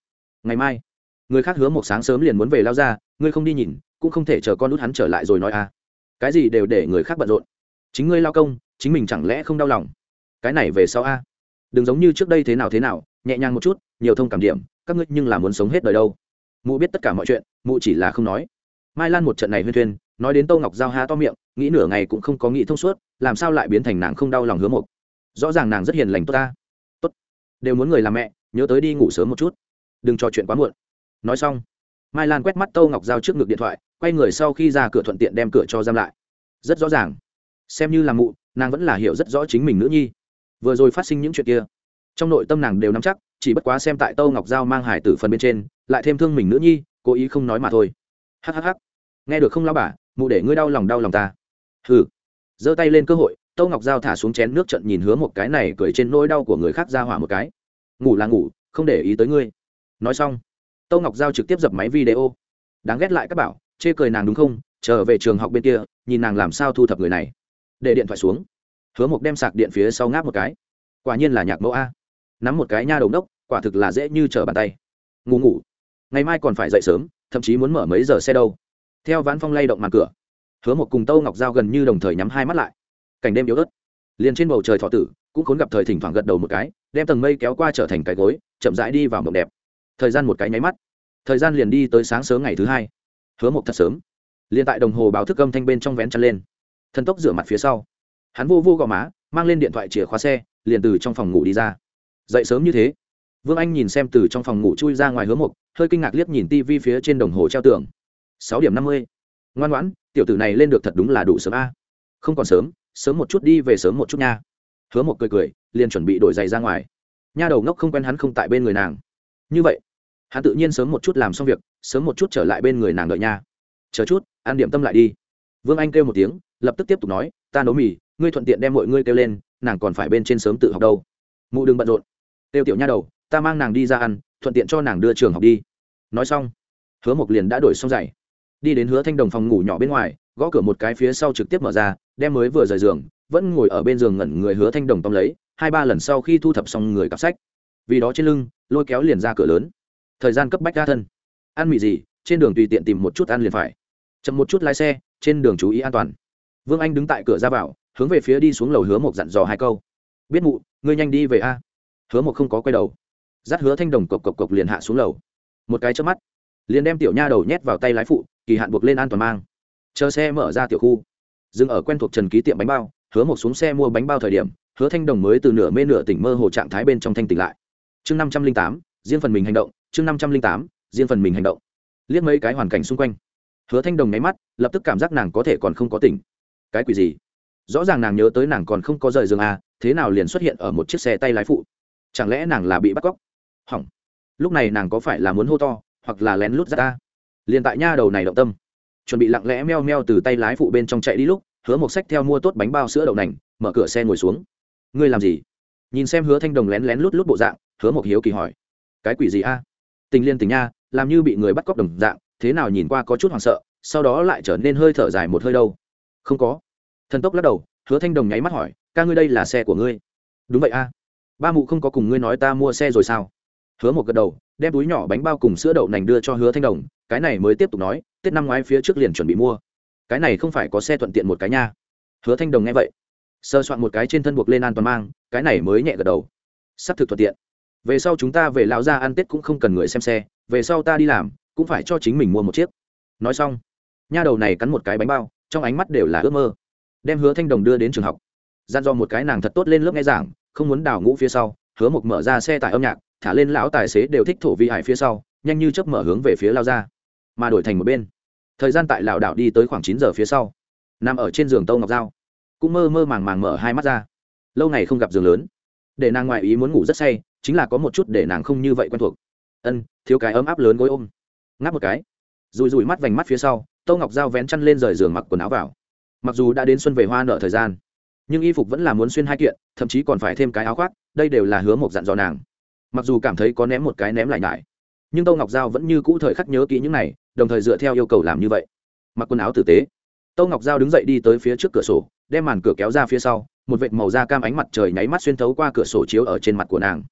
Ngày mai người khác hứa một sáng sớm liền muốn về lao ra ngươi không đi nhìn cũng không thể chờ con út hắn trở lại rồi nói à. Cái gì đều để người khác bận rộn. Chính ngươi lao công chính mình chẳng lẽ không đau lòng? Cái này về sau a. Đừng giống như trước đây thế nào thế nào nhẹ nhàng một chút nhiều thông cảm điểm các ngươi nhưng là muốn sống hết đời đâu. Mụ biết tất cả mọi chuyện mụ chỉ là không nói. Mai lan một trận này huyên thuyên nói đến tô ngọc giao ha to miệng nghĩ nửa ngày cũng không có nghĩ thông suốt làm sao lại biến thành nàng không đau lòng hứa một, rõ ràng nàng rất hiền lành tốt ta đều muốn người làm mẹ, nhớ tới đi ngủ sớm một chút. Đừng trò chuyện quá muộn. Nói xong, mai lan quét mắt tâu ngọc giao trước ngực điện thoại, quay người sau khi ra cửa thuận tiện đem cửa cho giam lại. Rất rõ ràng. Xem như là mụ, nàng vẫn là hiểu rất rõ chính mình nữ nhi. Vừa rồi phát sinh những chuyện kia, trong nội tâm nàng đều nắm chắc, chỉ bất quá xem tại tâu ngọc giao mang hải tử phần bên trên, lại thêm thương mình nữ nhi, cố ý không nói mà thôi. Hhh nghe được không lao bà, mụ để ngươi đau lòng đau lòng ta. Hừ. Giơ tay lên cơ hội tâu ngọc giao thả xuống chén nước trận nhìn hứa một cái này cười trên nỗi đau của người khác ra hỏa một cái. Ngủ là ngủ không để ý tới ngươi. Nói xong tâu ngọc giao trực tiếp dập máy video. Đáng ghét lại các bảo chê cười nàng đúng không? Trở về trường học bên kia nhìn nàng làm sao thu thập người này. Để điện thoại xuống. Hứa một đem sạc điện phía sau ngáp một cái. Quả nhiên là nhạc mẫu a. Nắm một cái nha đầu đốc, quả thực là dễ như trở bàn tay. Ngủ ngủ. Ngày mai còn phải dậy sớm thậm chí muốn mở mấy giờ xe đâu. Theo ván phong lay động màn cửa hứa một cùng tâu ngọc giao gần như đồng thời nhắm hai mắt lại cảnh đêm yếu ớt. Liền trên bầu trời thọ tử, cũng khốn gặp thời thỉnh thoảng gật đầu một cái, đem tầng mây kéo qua trở thành cái gối, chậm rãi đi vào mộng đẹp. Thời gian một cái nháy mắt. Thời gian liền đi tới sáng sớm ngày thứ hai. Hứa mộc thật sớm. Liền tại đồng hồ báo thức âm thanh bên trong vén chăn lên. Thân tốc rửa mặt phía sau. Hắn vô vô gò má, mang lên điện thoại chìa khóa xe, liền từ trong phòng ngủ đi ra. Dậy sớm như thế. Vương anh nhìn xem từ trong phòng ngủ chui ra ngoài hứa mục hơi kinh ngạc liếc nhìn tivi phía trên đồng hồ treo tường. Sáu điểm năm mươi. Ngoan ngoãn, tiểu tử này lên được thật đúng là đủ sớm a. Không còn sớm sớm một chút đi về sớm một chút nha. Hứa một cười cười, liền chuẩn bị đổi giày ra ngoài. Nha đầu ngốc không quen hắn không tại bên người nàng. Như vậy, hắn tự nhiên sớm một chút làm xong việc, sớm một chút trở lại bên người nàng đợi nha. Chờ chút, ăn điểm tâm lại đi. Vương anh kêu một tiếng, lập tức tiếp tục nói, ta nấu mì, ngươi thuận tiện đem mọi ngươi kêu lên, nàng còn phải bên trên sớm tự học đâu. Mụ đừng bận rộn. Kêu tiểu nha đầu, ta mang nàng đi ra ăn, thuận tiện cho nàng đưa trường học đi. Nói xong, hứa mộc liền đã đổi xong giày. Đi đến hứa thanh đồng phòng ngủ nhỏ bên ngoài, gõ cửa một cái phía sau trực tiếp mở ra đem mới vừa rời giường, vẫn ngồi ở bên giường ngẩn người hứa thanh đồng tông lấy, hai ba lần sau khi thu thập xong người cặp sách. Vì đó trên lưng, lôi kéo liền ra cửa lớn. Thời gian cấp bách ra thân. Ăn mì gì, trên đường tùy tiện tìm một chút ăn liền phải. Chậm một chút lái xe, trên đường chú ý an toàn. Vương anh đứng tại cửa ra vào, hướng về phía đi xuống lầu hứa một dặn dò hai câu. Biết mụ, ngươi nhanh đi về a. Hứa một không có quay đầu. Dắt hứa thanh đồng cộc cộc cộc liền hạ xuống lầu. Một cái chớp mắt, liền đem tiểu nha đầu nhét vào tay lái phụ, kỳ hạn buộc lên an toàn mang. Chờ xe mở ra tiểu khu dừng ở quen thuộc trần ký tiệm bánh bao, hứa một xuống xe mua bánh bao thời điểm, hứa thanh đồng mới từ nửa mê nửa tỉnh mơ hồ trạng thái bên trong thanh tỉnh lại. Chương năm trăm linh tám, riêng phần mình hành động, chương năm trăm linh tám, riêng phần mình hành động. Liếc mấy cái hoàn cảnh xung quanh, hứa thanh đồng nháy mắt, lập tức cảm giác nàng có thể còn không có tỉnh. Cái quỷ gì? Rõ ràng nàng nhớ tới nàng còn không có rời giường à thế nào liền xuất hiện ở một chiếc xe tay lái phụ? Chẳng lẽ nàng là bị bắt cóc? Hỏng. Lúc này nàng có phải là muốn hô to, hoặc là lén lút ra ta? Liền tại nha đầu này động tâm chuẩn bị lặng lẽ meo meo từ tay lái phụ bên trong chạy đi lúc, hứa một sách theo mua tốt bánh bao sữa đậu nành, mở cửa xe ngồi xuống. Ngươi làm gì? Nhìn xem hứa thanh đồng lén lén lút lút bộ dạng, hứa một hiếu kỳ hỏi. Cái quỷ gì a? Tình liên tình nha, làm như bị người bắt cóc đồng dạng, thế nào nhìn qua có chút hoảng sợ, sau đó lại trở nên hơi thở dài một hơi đâu. Không có. Thần tốc lắc đầu, hứa thanh đồng nháy mắt hỏi, ca ngươi đây là xe của ngươi? Đúng vậy a. Ba mụ không có cùng ngươi nói ta mua xe rồi sao? Hứa một gật đầu, đem túi nhỏ bánh bao cùng sữa đậu nành đưa cho hứa thanh đồng cái này mới tiếp tục nói, tết năm ngoái phía trước liền chuẩn bị mua. Cái này không phải có xe thuận tiện một cái nha. Hứa thanh đồng nghe vậy, sơ soạn một cái trên thân buộc lên an toàn mang, cái này mới nhẹ gật đầu. Sắp thực thuận tiện. Về sau chúng ta về lão ra ăn tết cũng không cần người xem xe, về sau ta đi làm, cũng phải cho chính mình mua một chiếc. Nói xong, nha đầu này cắn một cái bánh bao, trong ánh mắt đều là ước mơ. Đem hứa thanh đồng đưa đến trường học. Gian do một cái nàng thật tốt lên lớp nghe giảng, không muốn đào ngũ phía sau, hứa mục mở ra xe tải âm nhạc, thả lên lão tài xế đều thích thổ vi hải phía sau, nhanh như chớp mở hướng về phía lao ra mà đổi thành một bên. Thời gian tại lão đảo đi tới khoảng chín giờ phía sau, nằm ở trên giường tâu ngọc dao cũng mơ mơ màng màng mở hai mắt ra. Lâu ngày không gặp giường lớn, để nàng ngoại ý muốn ngủ rất say, chính là có một chút để nàng không như vậy quen thuộc. Ân, thiếu cái ấm áp lớn gối ôm. Ngáp một cái, rùi rùi mắt vành mắt phía sau, tâu ngọc dao vén chăn lên rời giường mặc quần áo vào. Mặc dù đã đến xuân về hoa nợ thời gian, nhưng y phục vẫn là muốn xuyên hai kiện, thậm chí còn phải thêm cái áo khoác, đây đều là hứa một dặn dò nàng. Mặc dù cảm thấy có ném một cái ném lại nhải, nhưng tâu ngọc giao vẫn như cũ thời khắc nhớ kỹ những này đồng thời dựa theo yêu cầu làm như vậy. Mặc quần áo tử tế, tâu ngọc giao đứng dậy đi tới phía trước cửa sổ, đem màn cửa kéo ra phía sau, một vệt màu da cam ánh mặt trời nháy mắt xuyên thấu qua cửa sổ chiếu ở trên mặt của nàng.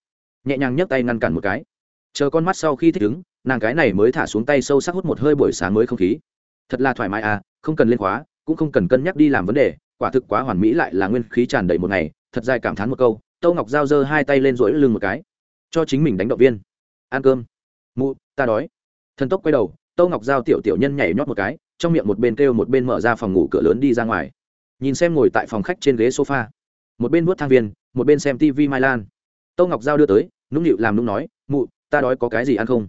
Nhẹ nhàng nhấc tay ngăn cản một cái. Chờ con mắt sau khi thích ứng, nàng cái này mới thả xuống tay sâu sắc hút một hơi buổi sáng mới không khí. Thật là thoải mái à không cần lên khóa, cũng không cần cân nhắc đi làm vấn đề, quả thực quá hoàn mỹ lại là nguyên khí tràn đầy một ngày, thật dài cảm thán một câu, tâu ngọc giao giơ hai tay lên rỗi lưng một cái. Cho chính mình đánh động viên. Ăn cơm. Mụ, ta đói. Thần tốc quay đầu tâu ngọc giao tiểu tiểu nhân nhảy nhót một cái, trong miệng một bên kêu một bên mở ra phòng ngủ cửa lớn đi ra ngoài. Nhìn xem ngồi tại phòng khách trên ghế sofa, một bên vuốt thang viên, một bên xem tv mai lan. Tâu ngọc giao đưa tới, nũng nịu làm nũng nói, mụ, ta đói có cái gì ăn không?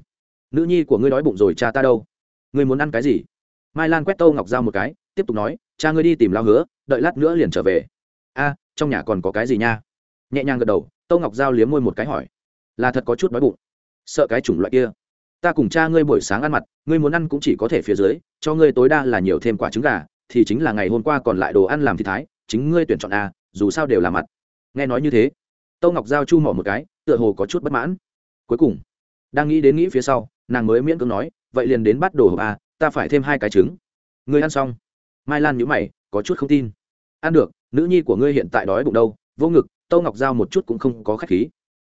Nữ nhi của ngươi đói bụng rồi cha ta đâu? Ngươi muốn ăn cái gì? Mai lan quét tâu ngọc Giao một cái, tiếp tục nói, cha ngươi đi tìm lao hứa, đợi lát nữa liền trở về. A, trong nhà còn có cái gì nha? Nhẹ nhàng gật đầu tâu ngọc dao liếm môi một cái hỏi, là thật có chút đói bụng. Sợ cái chủng loại kia ta cùng cha ngươi buổi sáng ăn mặt, ngươi muốn ăn cũng chỉ có thể phía dưới, cho ngươi tối đa là nhiều thêm quả trứng gà, thì chính là ngày hôm qua còn lại đồ ăn làm thì thái, chính ngươi tuyển chọn a, dù sao đều là mặt. Nghe nói như thế, tâu ngọc giao chu mỏ một cái, tựa hồ có chút bất mãn. Cuối cùng, đang nghĩ đến nghĩ phía sau, nàng mới miễn cưỡng nói, vậy liền đến bắt đồ hộp a, ta phải thêm hai cái trứng. Ngươi ăn xong. Mai lan nhữ mày, có chút không tin. Ăn được, nữ nhi của ngươi hiện tại đói bụng đâu, vô ngực. Tâu ngọc giao một chút cũng không có khách khí.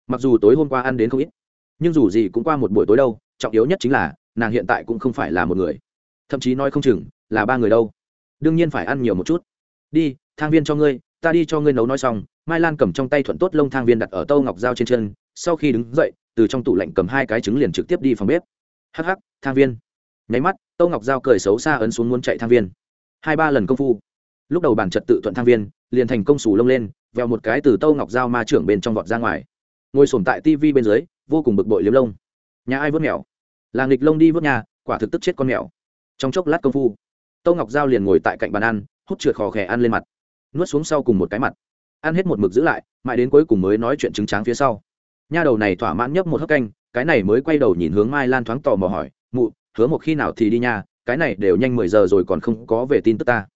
Mặc dù tối hôm qua ăn đến không ít nhưng dù gì cũng qua một buổi tối đâu, trọng yếu nhất chính là, nàng hiện tại cũng không phải là một người. Thậm chí nói không chừng, là ba người đâu. Đương nhiên phải ăn nhiều một chút. Đi, thang viên cho ngươi, ta đi cho ngươi nấu nói xong, mai lan cầm trong tay thuận tốt lông thang viên đặt ở tâu ngọc dao trên chân, sau khi đứng dậy, từ trong tủ lạnh cầm hai cái trứng liền trực tiếp đi phòng bếp. Hắc hắc, thang viên. Nháy mắt, tâu ngọc dao cười xấu xa ấn xuống muốn chạy thang viên. Hai ba lần công phu. Lúc đầu bản trật tự thuận thang viên, liền thành công sù lông lên, vèo một cái từ tâu ngọc dao ma trưởng bên trong vọt ra ngoài. Ngồi sổm tại tivi bên dưới vô cùng bực bội liếm lông. Nhà ai vớt mèo? Là nghịch lông đi vớt nhà, quả thực tức chết con mèo. Trong chốc lát công phu, tâu ngọc giao liền ngồi tại cạnh bàn ăn, hút trượt khò khè ăn lên mặt. Nuốt xuống sau cùng một cái mặt. Ăn hết một mực giữ lại, mãi đến cuối cùng mới nói chuyện trứng tráng phía sau. Nha đầu này thỏa mãn nhấp một hớp canh, cái này mới quay đầu nhìn hướng mai lan thoáng tò mò hỏi, mụ, hứa một khi nào thì đi nha, cái này đều nhanh mười giờ rồi còn không có về tin tức ta.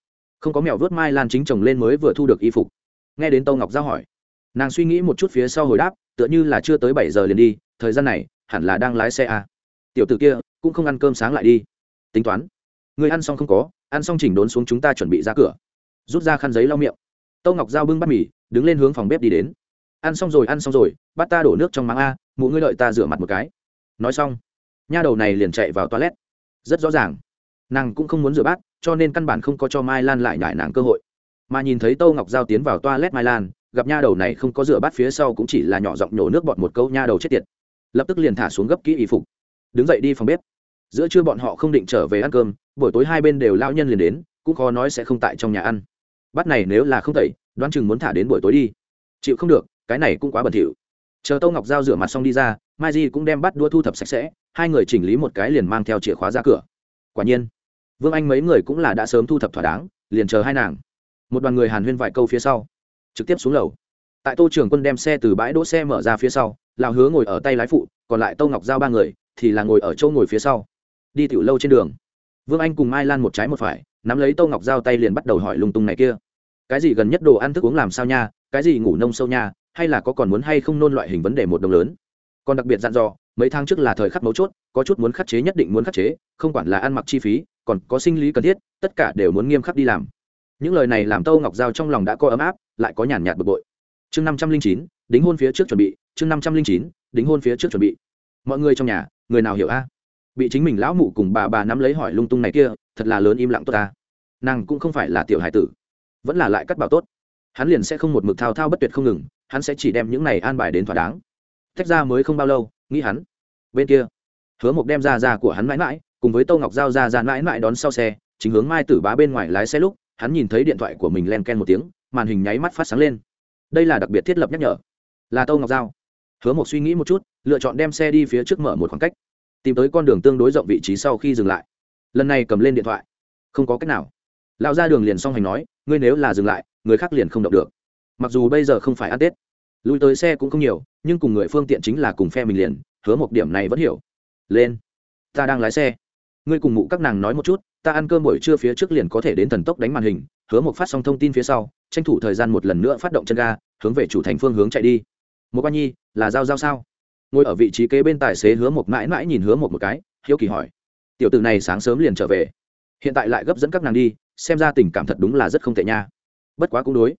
Không có mèo vớt mai lan chính chồng lên mới vừa thu được y phục. Nghe đến tâu ngọc giao hỏi, nàng suy nghĩ một chút phía sau hồi đáp, tựa như là chưa tới bảy giờ liền đi thời gian này hẳn là đang lái xe à. tiểu t ử kia cũng không ăn cơm sáng lại đi. Tính toán. Người ăn xong không có, ăn xong chỉnh đốn xuống chúng ta chuẩn bị ra cửa. Rút ra khăn giấy lau miệng. Tâu ngọc giao bưng bắt mì, đứng lên hướng phòng bếp đi đến. Ăn xong rồi, ăn xong rồi, bắt ta đổ nước trong máng a, mụ ngươi lợi ta rửa mặt một cái. Nói xong, nha đầu này liền chạy vào toilet. Rất rõ ràng, nàng cũng không muốn rửa bát, cho nên căn bản không có cho mai lan lại nhải nàng cơ hội. Mà nhìn thấy tâu ngọc giao tiến vào toilet mai lan, gặp nha đầu này không có rửa bát phía sau cũng chỉ là nhỏ giọng nhổ nước bọt một câu nha đầu chết tiệt lập tức liền thả xuống gấp kỹ y phục. Đứng dậy đi phòng bếp. Giữa trưa bọn họ không định trở về ăn cơm, buổi tối hai bên đều lao nhân liền đến, cũng khó nói sẽ không tại trong nhà ăn. Bát này nếu là không tẩy, đoán chừng muốn thả đến buổi tối đi. Chịu không được, cái này cũng quá bẩn thỉu. Chờ tâu ngọc giao rửa mặt xong đi ra, mai di cũng đem bắt đua thu thập sạch sẽ, hai người chỉnh lý một cái liền mang theo chìa khóa ra cửa. Quả nhiên, vương anh mấy người cũng là đã sớm thu thập thỏa đáng, liền chờ hai nàng. Một đoàn người hàn huyên vài câu phía sau, trực tiếp xuống lầu. Tại tô trường quân đem xe từ bãi đỗ xe mở ra phía sau lào hứa ngồi ở tay lái phụ, còn lại tâu ngọc giao ba người, thì là ngồi ở chỗ ngồi phía sau. Đi tiểu lâu trên đường. Vương anh cùng mai lan một trái một phải, nắm lấy tâu ngọc giao tay liền bắt đầu hỏi lung tung này kia. Cái gì gần nhất đồ ăn thức uống làm sao nha, cái gì ngủ nông sâu nha, hay là có còn muốn hay không nôn loại hình vấn đề một đồng lớn. Còn đặc biệt dặn dò, mấy tháng trước là thời khắc mấu chốt, có chút muốn khắc chế nhất định muốn khắc chế, không quản là ăn mặc chi phí, còn có sinh lý cần thiết, tất cả đều muốn nghiêm khắc đi làm. Những lời này làm tâu ngọc giao trong lòng đã có ấm áp, lại có nhàn nhạt bực bội. Chương năm trăm linh chín, đính hôn phía trước chuẩn bị chương năm trăm linh chín, đính hôn phía trước chuẩn bị. Mọi người trong nhà, người nào hiểu a? Bị chính mình lão mụ cùng bà bà nắm lấy hỏi lung tung này kia, thật là lớn im lặng tốt ta. Nàng cũng không phải là tiểu hải tử, vẫn là lại cắt bảo tốt. Hắn liền sẽ không một mực thao thao bất tuyệt không ngừng, hắn sẽ chỉ đem những này an bài đến thỏa đáng. Tách ra mới không bao lâu, nghĩ hắn. Bên kia, hứa mộc đem ra ra của hắn mãi mãi, cùng với tô ngọc giao ra ra mãi mãi đón sau xe, chính hướng mai tử bá bên ngoài lái xe lúc, hắn nhìn thấy điện thoại của mình len ken một tiếng, màn hình nháy mắt phát sáng lên. Đây là đặc biệt thiết lập nhắc nhở. Là tô ngọc giao hứa mộc suy nghĩ một chút, lựa chọn đem xe đi phía trước mở một khoảng cách, tìm tới con đường tương đối rộng vị trí sau khi dừng lại. Lần này cầm lên điện thoại. Không có cách nào. Lão ra đường liền song hành nói, ngươi nếu là dừng lại, người khác liền không động được. Mặc dù bây giờ không phải ăn tết, lui tới xe cũng không nhiều, nhưng cùng người phương tiện chính là cùng phe mình liền, hứa một điểm này vẫn hiểu. Lên, ta đang lái xe. Ngươi cùng mụ các nàng nói một chút, ta ăn cơm buổi trưa phía trước liền có thể đến thần tốc đánh màn hình, hứa một phát xong thông tin phía sau, tranh thủ thời gian một lần nữa phát động chân ga, hướng về chủ thành phương hướng chạy đi. Một quan nhi là giao giao sao? Ngồi ở vị trí kế bên tài xế hứa một mãi mãi nhìn hứa một một cái, hiếu kỳ hỏi. Tiểu tử này sáng sớm liền trở về. Hiện tại lại gấp dẫn các nàng đi, xem ra tình cảm thật đúng là rất không tệ nha. Bất quá cũng đối.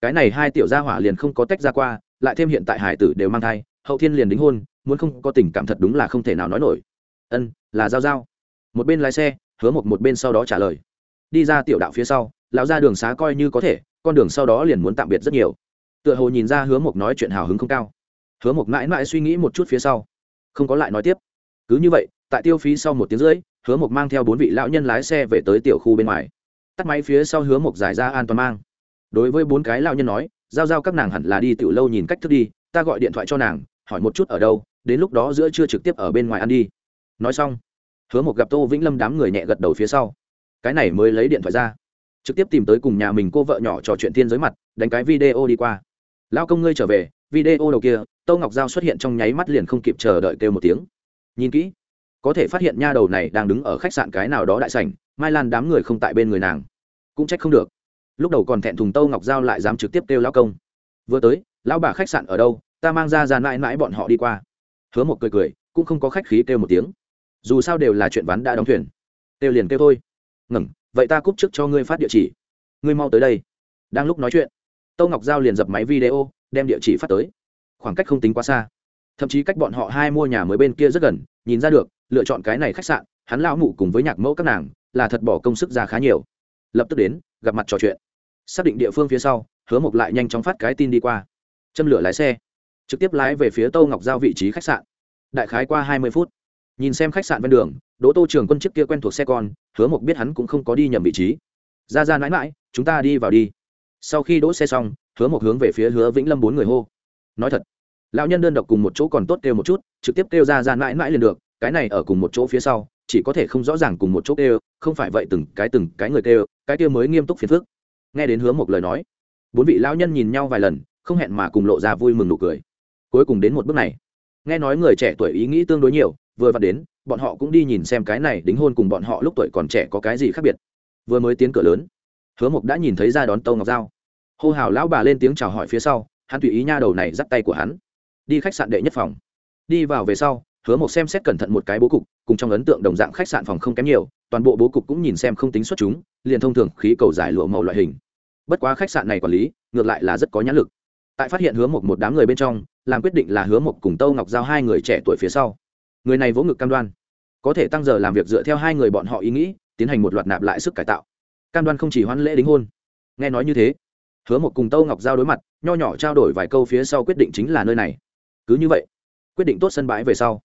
Cái này hai tiểu gia hỏa liền không có tách ra qua, lại thêm hiện tại hải tử đều mang thai, hậu thiên liền đính hôn, muốn không có tình cảm thật đúng là không thể nào nói nổi. Ân, là giao giao. Một bên lái xe, hứa một một bên sau đó trả lời. Đi ra tiểu đạo phía sau, lão ra đường xá coi như có thể, con đường sau đó liền muốn tạm biệt rất nhiều. Tựa hồ nhìn ra hứa một nói chuyện hào hứng không cao hứa một mãi mãi suy nghĩ một chút phía sau. Không có lại nói tiếp. Cứ như vậy, tại tiêu phí sau một tiếng rưỡi, hứa một mang theo bốn vị lão nhân lái xe về tới tiểu khu bên ngoài. Tắt máy phía sau hứa một giải ra an toàn mang. Đối với bốn cái lão nhân nói, giao giao các nàng hẳn là đi tiểu lâu nhìn cách thức đi, ta gọi điện thoại cho nàng, hỏi một chút ở đâu, đến lúc đó giữa trưa trực tiếp ở bên ngoài ăn đi. Nói xong, hứa một gặp tô vĩnh lâm đám người nhẹ gật đầu phía sau. Cái này mới lấy điện thoại ra. Trực tiếp tìm tới cùng nhà mình cô vợ nhỏ trò chuyện thiên giới mặt, đánh cái video đi qua. Lao công ngươi trở về video đầu kia Tâu ngọc giao xuất hiện trong nháy mắt liền không kịp chờ đợi kêu một tiếng. Nhìn kỹ, có thể phát hiện nha đầu này đang đứng ở khách sạn cái nào đó đại sảnh, mai lan đám người không tại bên người nàng. Cũng trách không được. Lúc đầu còn thẹn thùng tâu ngọc giao lại dám trực tiếp kêu lao công. Vừa tới, lão bà khách sạn ở đâu, ta mang ra ra mãi mãi bọn họ đi qua. Hứa một cười cười, cũng không có khách khí kêu một tiếng. Dù sao đều là chuyện ván đã đóng thuyền. Kêu liền kêu thôi. Ngẩng vậy ta cúp trước cho ngươi phát địa chỉ. Ngươi mau tới đây. Đang lúc nói chuyện tâu ngọc giao liền dập máy video đem địa chỉ phát tới. Khoảng cách không tính quá xa. Thậm chí cách bọn họ hai mua nhà mới bên kia rất gần, nhìn ra được, lựa chọn cái này khách sạn, hắn lão mụ cùng với nhạc mẫu các nàng, là thật bỏ công sức ra khá nhiều. Lập tức đến, gặp mặt trò chuyện. Xác định địa phương phía sau, hứa mộc lại nhanh chóng phát cái tin đi qua. Châm lửa lái xe. Trực tiếp lái về phía tâu ngọc giao vị trí khách sạn. Đại khái qua hai mươi phút. Nhìn xem khách sạn ven đường, đỗ tô trường quân trước kia quen thuộc xe con, hứa mộc biết hắn cũng không có đi nhầm vị trí. Ra ra mãi mãi chúng ta đi vào đi. Sau khi đỗ xe xong hứa mộc hướng về phía hứa vĩnh lâm bốn người hô. Nói thật, lão nhân đơn độc cùng một chỗ còn tốt kêu một chút, trực tiếp kêu ra ra mãi mãi liền được, cái này ở cùng một chỗ phía sau, chỉ có thể không rõ ràng cùng một chỗ kêu, không phải vậy từng cái từng cái người kêu, cái kêu mới nghiêm túc phiền phức. Nghe đến hứa một lời nói, bốn vị lão nhân nhìn nhau vài lần, không hẹn mà cùng lộ ra vui mừng nụ cười. Cuối cùng đến một bước này, nghe nói người trẻ tuổi ý nghĩ tương đối nhiều, vừa vặn đến, bọn họ cũng đi nhìn xem cái này đính hôn cùng bọn họ lúc tuổi còn trẻ có cái gì khác biệt. Vừa mới tiến cửa lớn, hứa mộc đã nhìn thấy ra đón tâu ngọc dao hô hào lão bà lên tiếng chào hỏi phía sau, hắn tùy ý nha đầu này dắt tay của hắn. Đi khách sạn đệ nhất phòng. Đi vào về sau, hứa một xem xét cẩn thận một cái bố cục, cùng trong ấn tượng đồng dạng khách sạn phòng không kém nhiều, toàn bộ bố cục cũng nhìn xem không tính xuất chúng, liền thông thường khí cầu giải lụa màu loại hình. Bất quá khách sạn này quản lý, ngược lại là rất có nhãn lực. Tại phát hiện hứa một một đám người bên trong, làm quyết định là hứa một cùng tâu ngọc giao hai người trẻ tuổi phía sau. Người này vỗ ngực cam đoan. Có thể tăng giờ làm việc dựa theo hai người bọn họ ý nghĩ, tiến hành một loạt nạp lại sức cải tạo. Cam đoan không chỉ hoãn lễ đính hôn. Nghe nói như thế hứa một cùng tâu ngọc giao đối mặt, nho nhỏ trao đổi vài câu phía sau quyết định chính là nơi này. Cứ như vậy, quyết định tốt sân bãi về sau,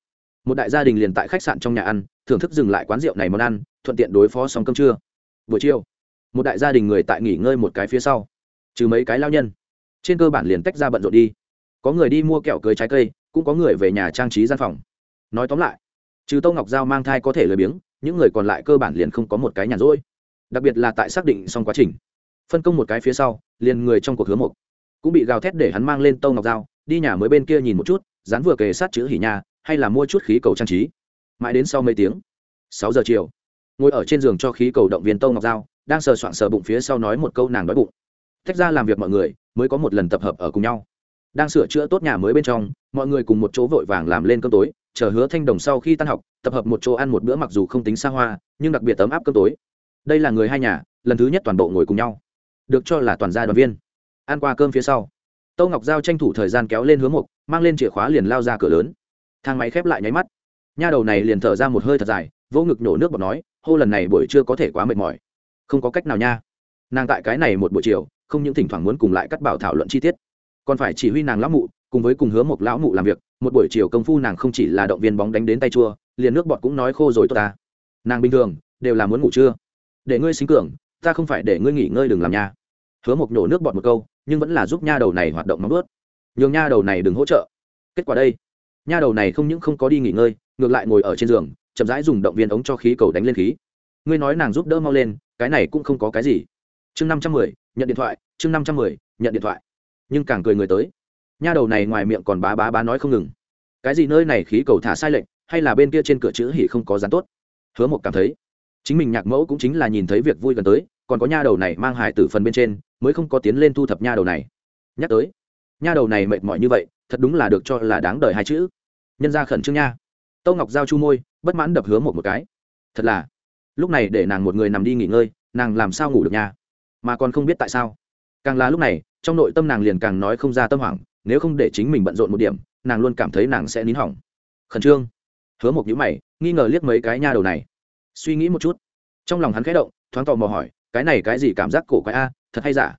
một đại gia đình liền tại khách sạn trong nhà ăn, thưởng thức dừng lại quán rượu này món ăn, thuận tiện đối phó xong cơm trưa. Buổi chiều, một đại gia đình người tại nghỉ ngơi một cái phía sau, trừ mấy cái lao nhân, trên cơ bản liền tách ra bận rộn đi. Có người đi mua kẹo cưới trái cây, cũng có người về nhà trang trí gian phòng. Nói tóm lại, trừ tô ngọc giao mang thai có thể lười biếng, những người còn lại cơ bản liền không có một cái nhàn rỗi. Đặc biệt là tại xác định xong quá trình phân công một cái phía sau, liền người trong cuộc hứa một cũng bị gào thét để hắn mang lên tô ngọc dao đi nhà mới bên kia nhìn một chút, dán vừa kề sát chữ hỉ nhà, hay là mua chút khí cầu trang trí. Mãi đến sau mấy tiếng, sáu giờ chiều, ngồi ở trên giường cho khí cầu động viên tô ngọc dao đang sờ soạn sờ bụng phía sau nói một câu nàng đói bụng. Tách ra làm việc mọi người, mới có một lần tập hợp ở cùng nhau. Đang sửa chữa tốt nhà mới bên trong, mọi người cùng một chỗ vội vàng làm lên cơm tối, chờ hứa thanh đồng sau khi tan học, tập hợp một chỗ ăn một bữa mặc dù không tính xa hoa, nhưng đặc biệt ấm áp cơm tối. Đây là người hai nhà, lần thứ nhất toàn bộ ngồi cùng nhau được cho là toàn gia đoàn viên. Ăn qua cơm phía sau, tâu ngọc giao tranh thủ thời gian kéo lên hướng mục, mang lên chìa khóa liền lao ra cửa lớn. Thang máy khép lại nháy mắt. Nha đầu này liền thở ra một hơi thật dài, vỗ ngực nhổ nước bọt nói, hô, lần này buổi trưa có thể quá mệt mỏi. Không có cách nào nha. Nàng tại cái này một buổi chiều, không những thỉnh thoảng muốn cùng lại cắt bảo thảo luận chi tiết, còn phải chỉ huy nàng lão mụ, cùng với cùng hứa một lão mụ làm việc. Một buổi chiều công phu nàng không chỉ là động viên bóng đánh đến tay chua, liền nước bọt cũng nói khô rồi tốt ta. Nàng bình thường đều là muốn ngủ trưa. Để ngươi sinh cường ta không phải để ngươi nghỉ ngơi đừng làm nha. Hứa một nhổ nước bọt một câu, nhưng vẫn là giúp nha đầu này hoạt động nóng bớt nhường nha đầu này đừng hỗ trợ. Kết quả đây, nha đầu này không những không có đi nghỉ ngơi, ngược lại ngồi ở trên giường, chậm rãi dùng động viên ống cho khí cầu đánh lên khí. Ngươi nói nàng giúp đỡ mau lên, cái này cũng không có cái gì. Chương năm trăm mười, nhận điện thoại, chương năm trăm mười, nhận điện thoại. Nhưng càng cười người tới, nha đầu này ngoài miệng còn bá bá bá nói không ngừng. Cái gì nơi này khí cầu thả sai lệnh hay là bên kia trên cửa chữ hỉ không có dán tốt? Hứa một cảm thấy chính mình nhạc mẫu cũng chính là nhìn thấy việc vui gần tới, còn có nha đầu này mang hải tử phần bên trên, mới không có tiến lên thu thập nha đầu này. Nhắc tới, nha đầu này mệt mỏi như vậy, thật đúng là được cho là đáng đời hai chữ. Nhân ra khẩn trương nha. Tâu ngọc giao chu môi, bất mãn đập hứa một một cái. Thật là, lúc này để nàng một người nằm đi nghỉ ngơi, nàng làm sao ngủ được nha? Mà còn không biết tại sao. Càng là lúc này, trong nội tâm nàng liền càng nói không ra tâm hoảng, nếu không để chính mình bận rộn một điểm, nàng luôn cảm thấy nàng sẽ nín hỏng. Khẩn trương. Hứa một nhữ mày, nghi ngờ liếc mấy cái nha đầu này suy nghĩ một chút. Trong lòng hắn khẽ động thoáng tò mò hỏi cái này cái gì cảm giác cổ quái a thật hay giả?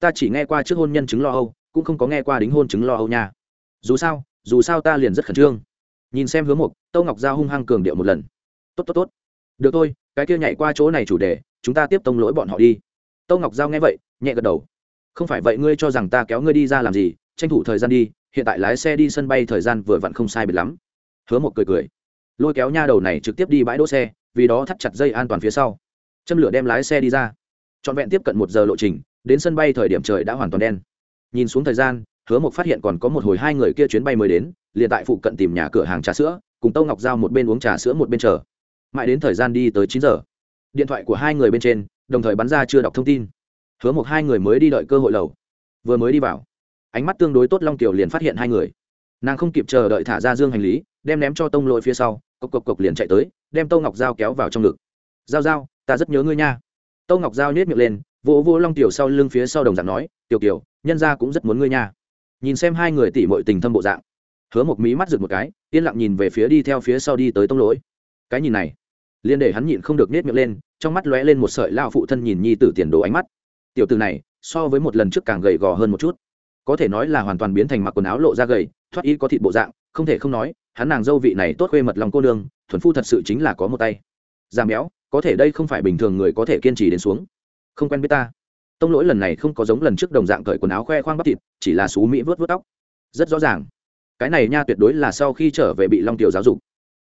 Ta chỉ nghe qua trước hôn nhân chứng lo âu cũng không có nghe qua đính hôn chứng lo âu nha. Dù sao dù sao ta liền rất khẩn trương. Nhìn xem hướng một, tâu ngọc giao hung hăng cường điệu một lần. Tốt tốt tốt. Được thôi cái kia nhảy qua chỗ này chủ đề chúng ta tiếp tông lỗi bọn họ đi. Tâu ngọc giao nghe vậy nhẹ gật đầu. Không phải vậy ngươi cho rằng ta kéo ngươi đi ra làm gì tranh thủ thời gian đi hiện tại lái xe đi sân bay thời gian vừa vặn không sai biệt lắm. Hứa một cười cười. Lôi kéo nha đầu này trực tiếp đi bãi đỗ xe vì đó thắt chặt dây an toàn phía sau. Châm lửa đem lái xe đi ra. Trọn vẹn tiếp cận một giờ lộ trình, đến sân bay thời điểm trời đã hoàn toàn đen. Nhìn xuống thời gian, hứa mộc phát hiện còn có một hồi hai người kia chuyến bay mới đến, liền tại phụ cận tìm nhà cửa hàng trà sữa, cùng tâu ngọc giao một bên uống trà sữa một bên chờ. Mãi đến thời gian đi tới chín giờ, điện thoại của hai người bên trên, đồng thời bắn ra chưa đọc thông tin. Hứa một hai người mới đi đợi cơ hội lầu. Vừa mới đi vào, ánh mắt tương đối tốt long kiều liền phát hiện hai người. Nàng không kịp chờ đợi thả ra dương hành lý, đem ném cho tông lội phía sau, cộc cộc cộc liền chạy tới đem Tô ngọc dao kéo vào trong ngực. Giao giao, ta rất nhớ ngươi nha. Tô ngọc dao nhét miệng lên, vỗ vỗ long tiểu sau lưng phía sau đồng dạng nói, tiểu kiều, nhân ra cũng rất muốn ngươi nha. Nhìn xem hai người tỉ mọi tình thâm bộ dạng, hứa một mí mắt rực một cái, yên lặng nhìn về phía đi theo phía sau đi tới tông lỗi. Cái nhìn này liên để hắn nhịn không được nết miệng lên, trong mắt lóe lên một sợi lao phụ thân nhìn nhi tử tiền đồ ánh mắt. Tiểu từ này, so với một lần trước càng gầy gò hơn một chút. Có thể nói là hoàn toàn biến thành mặc quần áo lộ ra gầy, thoát y có thịt bộ dạng, không thể không nói hắn nàng dâu vị này tốt khuê mật lòng cô nương, thuần phu thật sự chính là có một tay. Giảm béo, có thể đây không phải bình thường người có thể kiên trì đến xuống. Không quen biết ta. Tông lỗi lần này không có giống lần trước đồng dạng cởi quần áo khoe khoang bắp thịt, chỉ là xú mỹ vớt vớt tóc. Rất rõ ràng. Cái này nha tuyệt đối là sau khi trở về bị long tiểu giáo dục.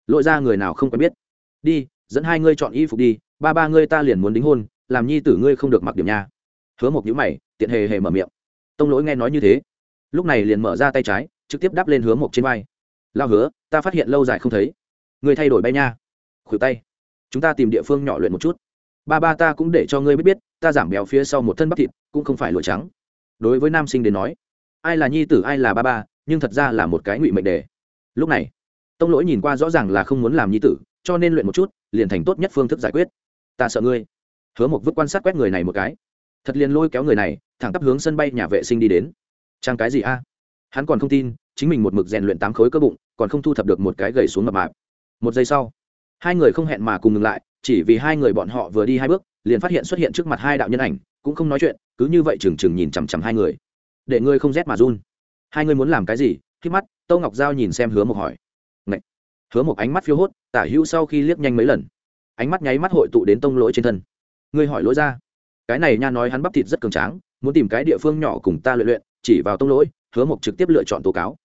Lội ra người nào không quen biết. Đi, dẫn hai ngươi chọn y phục đi, ba ba ngươi ta liền muốn đính hôn, làm nhi tử ngươi không được mặc điểm nha. Hứa một nhữ mày, tiện hề hề mở miệng. Tông lỗi nghe nói như thế. Lúc này liền mở ra tay trái, trực tiếp đắp lên hứa một trên vai lao hứa, ta phát hiện lâu dài không thấy. Người thay đổi bay nha. Khuỷu tay. Chúng ta tìm địa phương nhỏ luyện một chút. Ba ba ta cũng để cho ngươi biết biết, ta giảm béo phía sau một thân bắp thịt, cũng không phải lụa trắng. Đối với nam sinh đến nói, ai là nhi tử, ai là ba ba, nhưng thật ra là một cái ngụy mệnh đề. Lúc này, tông lỗi nhìn qua rõ ràng là không muốn làm nhi tử, cho nên luyện một chút, liền thành tốt nhất phương thức giải quyết. Ta sợ ngươi. Hứa một vứt quan sát quét người này một cái. Thật liền lôi kéo người này, thẳng tắp hướng sân bay nhà vệ sinh đi đến. Trang cái gì a? Hắn còn không tin chính mình một mực rèn luyện tám khối cơ bụng, còn không thu thập được một cái gầy xuống mập mạp. Một giây sau, hai người không hẹn mà cùng ngừng lại, chỉ vì hai người bọn họ vừa đi hai bước, liền phát hiện xuất hiện trước mặt hai đạo nhân ảnh, cũng không nói chuyện, cứ như vậy trừng trừng nhìn chằm chằm hai người. Để ngươi không rét mà run. Hai ngươi muốn làm cái gì? Khi mắt, tâu ngọc giao nhìn xem hứa một hỏi. Ngậy. hứa một ánh mắt phiêu hốt, tả hữu sau khi liếc nhanh mấy lần. Ánh mắt nháy mắt hội tụ đến tông lỗi trên thân. Ngươi hỏi lỗi ra. Cái này nha nói hắn bắp thịt rất cường tráng, muốn tìm cái địa phương nhỏ cùng ta luyện luyện, chỉ vào tông lỗi, hứa mộc trực tiếp lựa chọn tố cáo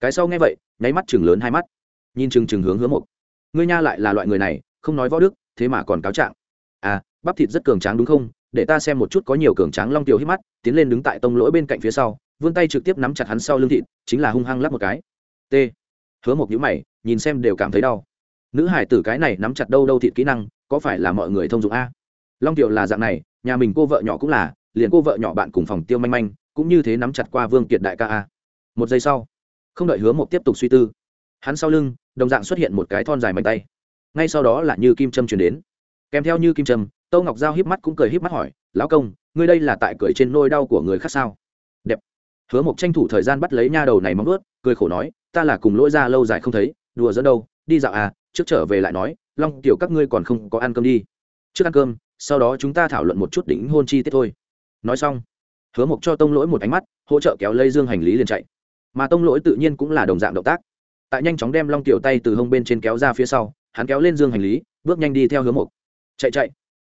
cái sau nghe vậy, nháy mắt chừng lớn hai mắt. Nhìn chừng chừng hướng hứa mục. Ngươi nha lại là loại người này, không nói võ đức, thế mà còn cáo trạng. À bắp thịt rất cường tráng đúng không? Để ta xem một chút có nhiều cường tráng long tiểu hít mắt, tiến lên đứng tại tông lỗi bên cạnh phía sau, vươn tay trực tiếp nắm chặt hắn sau lưng thịt, chính là hung hăng lắp một cái. T. Hứa một nhữ mày, nhìn xem đều cảm thấy đau. Nữ hải tử cái này nắm chặt đâu đâu thịt kỹ năng, có phải là mọi người thông dụng a? Long tiểu là dạng này, nhà mình cô vợ nhỏ cũng là, liền cô vợ nhỏ bạn cùng phòng tiêu manh manh, cũng như thế nắm chặt qua vương kiệt đại ca a. Một giây sau không đợi hứa một tiếp tục suy tư, hắn sau lưng, đồng dạng xuất hiện một cái thon dài mạnh tay. Ngay sau đó là như kim trâm chuyển đến. Kèm theo như kim trâm tâu ngọc giao híp mắt cũng cười híp mắt hỏi, lão công, ngươi đây là tại cười trên nôi đau của người khác sao? Đẹp. Hứa mộc tranh thủ thời gian bắt lấy nha đầu này móng ướt cười khổ nói, ta là cùng lỗi ra lâu dài không thấy, đùa dẫn đâu, đi dạo à trước trở về lại nói, long tiểu các ngươi còn không có ăn cơm đi. Trước ăn cơm, sau đó chúng ta thảo luận một chút đỉnh hôn chi tiết thôi. Nói xong, hứa mộc cho tông lỗi một ánh mắt, hỗ trợ kéo lây dương hành lý liền chạy mà tông lỗi tự nhiên cũng là đồng dạng động tác. Tại nhanh chóng đem long tiểu tay từ hông bên trên kéo ra phía sau hắn kéo lên dương hành lý bước nhanh đi theo hướng một, chạy chạy.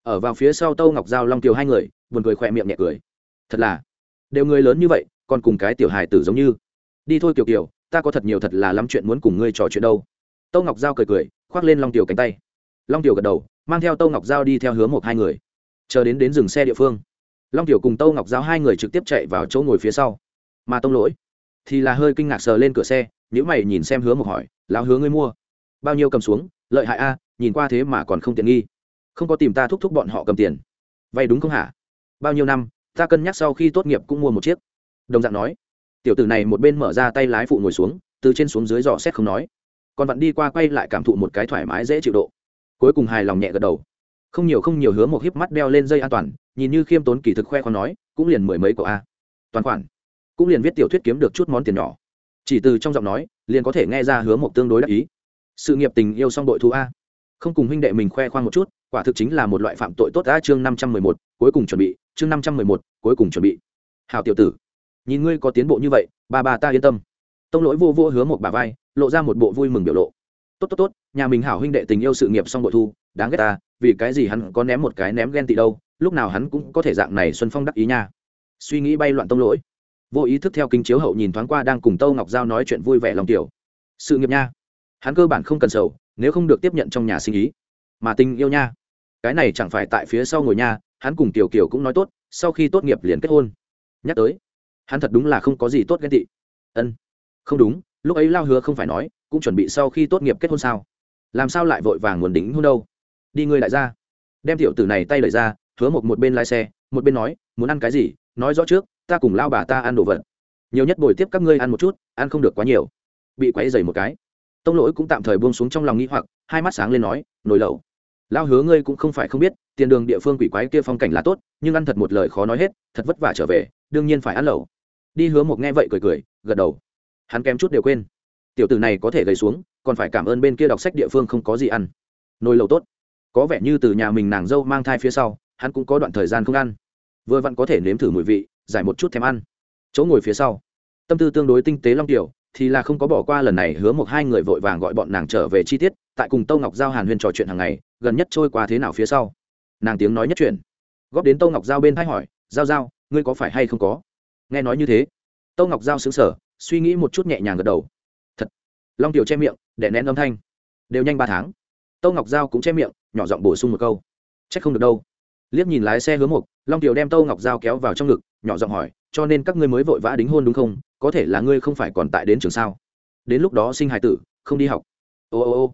Ở vào phía sau tâu ngọc giao long tiểu hai người buồn cười khỏe miệng nhẹ cười. Thật là đều người lớn như vậy còn cùng cái tiểu hài tử giống như. Đi thôi kiều kiều ta có thật nhiều thật là lắm chuyện muốn cùng ngươi trò chuyện đâu. Tâu ngọc giao cười cười khoác lên long tiểu cánh tay. Long tiểu gật đầu mang theo tâu ngọc giao đi theo hướng một hai người. Chờ đến đến dừng xe địa phương long tiểu cùng tâu ngọc giao hai người trực tiếp chạy vào chỗ ngồi phía sau. Mà tông lỗi thì là hơi kinh ngạc sờ lên cửa xe nếu mày nhìn xem hứa một hỏi, lão hứa ngươi mua bao nhiêu cầm xuống? Lợi hại a, nhìn qua thế mà còn không tiện nghi. Không có tìm ta thúc thúc bọn họ cầm tiền. Vay đúng không hả? Bao nhiêu năm, ta cân nhắc sau khi tốt nghiệp cũng mua một chiếc. Đồng dạng nói. Tiểu tử này một bên mở ra tay lái phụ ngồi xuống, từ trên xuống dưới dò xét không nói. Còn vặn đi qua quay lại cảm thụ một cái thoải mái dễ chịu độ. Cuối cùng hài lòng nhẹ gật đầu. Không nhiều không nhiều hứa một híp mắt đeo lên dây an toàn, nhìn như khiêm tốn kỳ thực khoe con nói, cũng liền mười mấy của a. Toàn khoản cũng liền viết tiểu thuyết kiếm được chút món tiền nhỏ. Chỉ từ trong giọng nói, liền có thể nghe ra hứa một tương đối đắc ý. Sự nghiệp tình yêu xong đội thu a. Không cùng huynh đệ mình khoe khoang một chút, quả thực chính là một loại phạm tội tốt a chương năm trăm mười một, cuối cùng chuẩn bị, chương năm trăm mười một, cuối cùng chuẩn bị. Hào tiểu tử, nhìn ngươi có tiến bộ như vậy, ba bà ta yên tâm. Tông lỗi vô vô hứa một bà vai, lộ ra một bộ vui mừng biểu lộ. Tốt tốt tốt, nhà mình hảo huynh đệ tình yêu sự nghiệp xong bội thu đáng ghét ta, vì cái gì hắn có ném một cái ném ghen tị đâu, lúc nào hắn cũng có thể dạng này xuân phong đắc ý nha. Suy nghĩ bay loạn tông lỗi vô ý thức theo kinh chiếu hậu nhìn thoáng qua đang cùng tâu ngọc giao nói chuyện vui vẻ lòng tiểu. Sự nghiệp nha. Hắn cơ bản không cần sầu, nếu không được tiếp nhận trong nhà sinh ý. Mà tình yêu nha. Cái này chẳng phải tại phía sau ngồi nha, hắn cùng tiểu kiều cũng nói tốt, sau khi tốt nghiệp liền kết hôn. Nhắc tới, hắn thật đúng là không có gì tốt ghen tị. Ân, không đúng, lúc ấy lao hứa không phải nói, cũng chuẩn bị sau khi tốt nghiệp kết hôn sao? Làm sao lại vội vàng muốn đính hôn đâu? Đi ngươi lại ra. Đem tiểu tử này tay lời ra, hứa một một bên lái xe, một bên nói, muốn ăn cái gì, nói rõ trước ta cùng lao bà ta ăn đồ vật. Nhiều nhất bồi tiếp các ngươi ăn một chút, ăn không được quá nhiều. Bị quấy dày một cái. Tông lỗi cũng tạm thời buông xuống trong lòng nghĩ hoặc, hai mắt sáng lên nói, nồi lẩu. Lao hứa ngươi cũng không phải không biết, tiền đường địa phương quỷ quái kia phong cảnh là tốt, nhưng ăn thật một lời khó nói hết, thật vất vả trở về, đương nhiên phải ăn lẩu. Đi hứa một nghe vậy cười cười, gật đầu. Hắn kém chút đều quên. Tiểu tử này có thể gầy xuống, còn phải cảm ơn bên kia đọc sách địa phương không có gì ăn. Nồi lẩu tốt. Có vẻ như từ nhà mình nàng dâu mang thai phía sau, hắn cũng có đoạn thời gian không ăn. Vừa vặn có thể nếm thử mùi vị giải một chút thèm ăn. Chỗ ngồi phía sau. Tâm tư tương đối tinh tế long tiểu, thì là không có bỏ qua lần này hứa một hai người vội vàng gọi bọn nàng trở về chi tiết, tại cùng tâu ngọc giao hàn huyên trò chuyện hàng ngày, gần nhất trôi qua thế nào phía sau. Nàng tiếng nói nhất chuyện góp đến tâu ngọc giao bên thay hỏi, giao giao, ngươi có phải hay không có? Nghe nói như thế, tâu ngọc giao xứng sở suy nghĩ một chút nhẹ nhàng gật đầu. Thật. Long tiểu che miệng để nén âm thanh. Đều nhanh ba tháng. Tâu ngọc giao cũng che miệng, nhỏ giọng bổ sung một câu. C h ắ c không được đâu liếc nhìn lái xe hứa mục long tiểu đem tâu ngọc giao kéo vào trong ngực, nhỏ giọng hỏi, cho nên các ngươi mới vội vã đính hôn đúng không? Có thể là ngươi không phải còn tại đến trường sao? Đến lúc đó sinh hài tử, không đi học. Ô ô ô.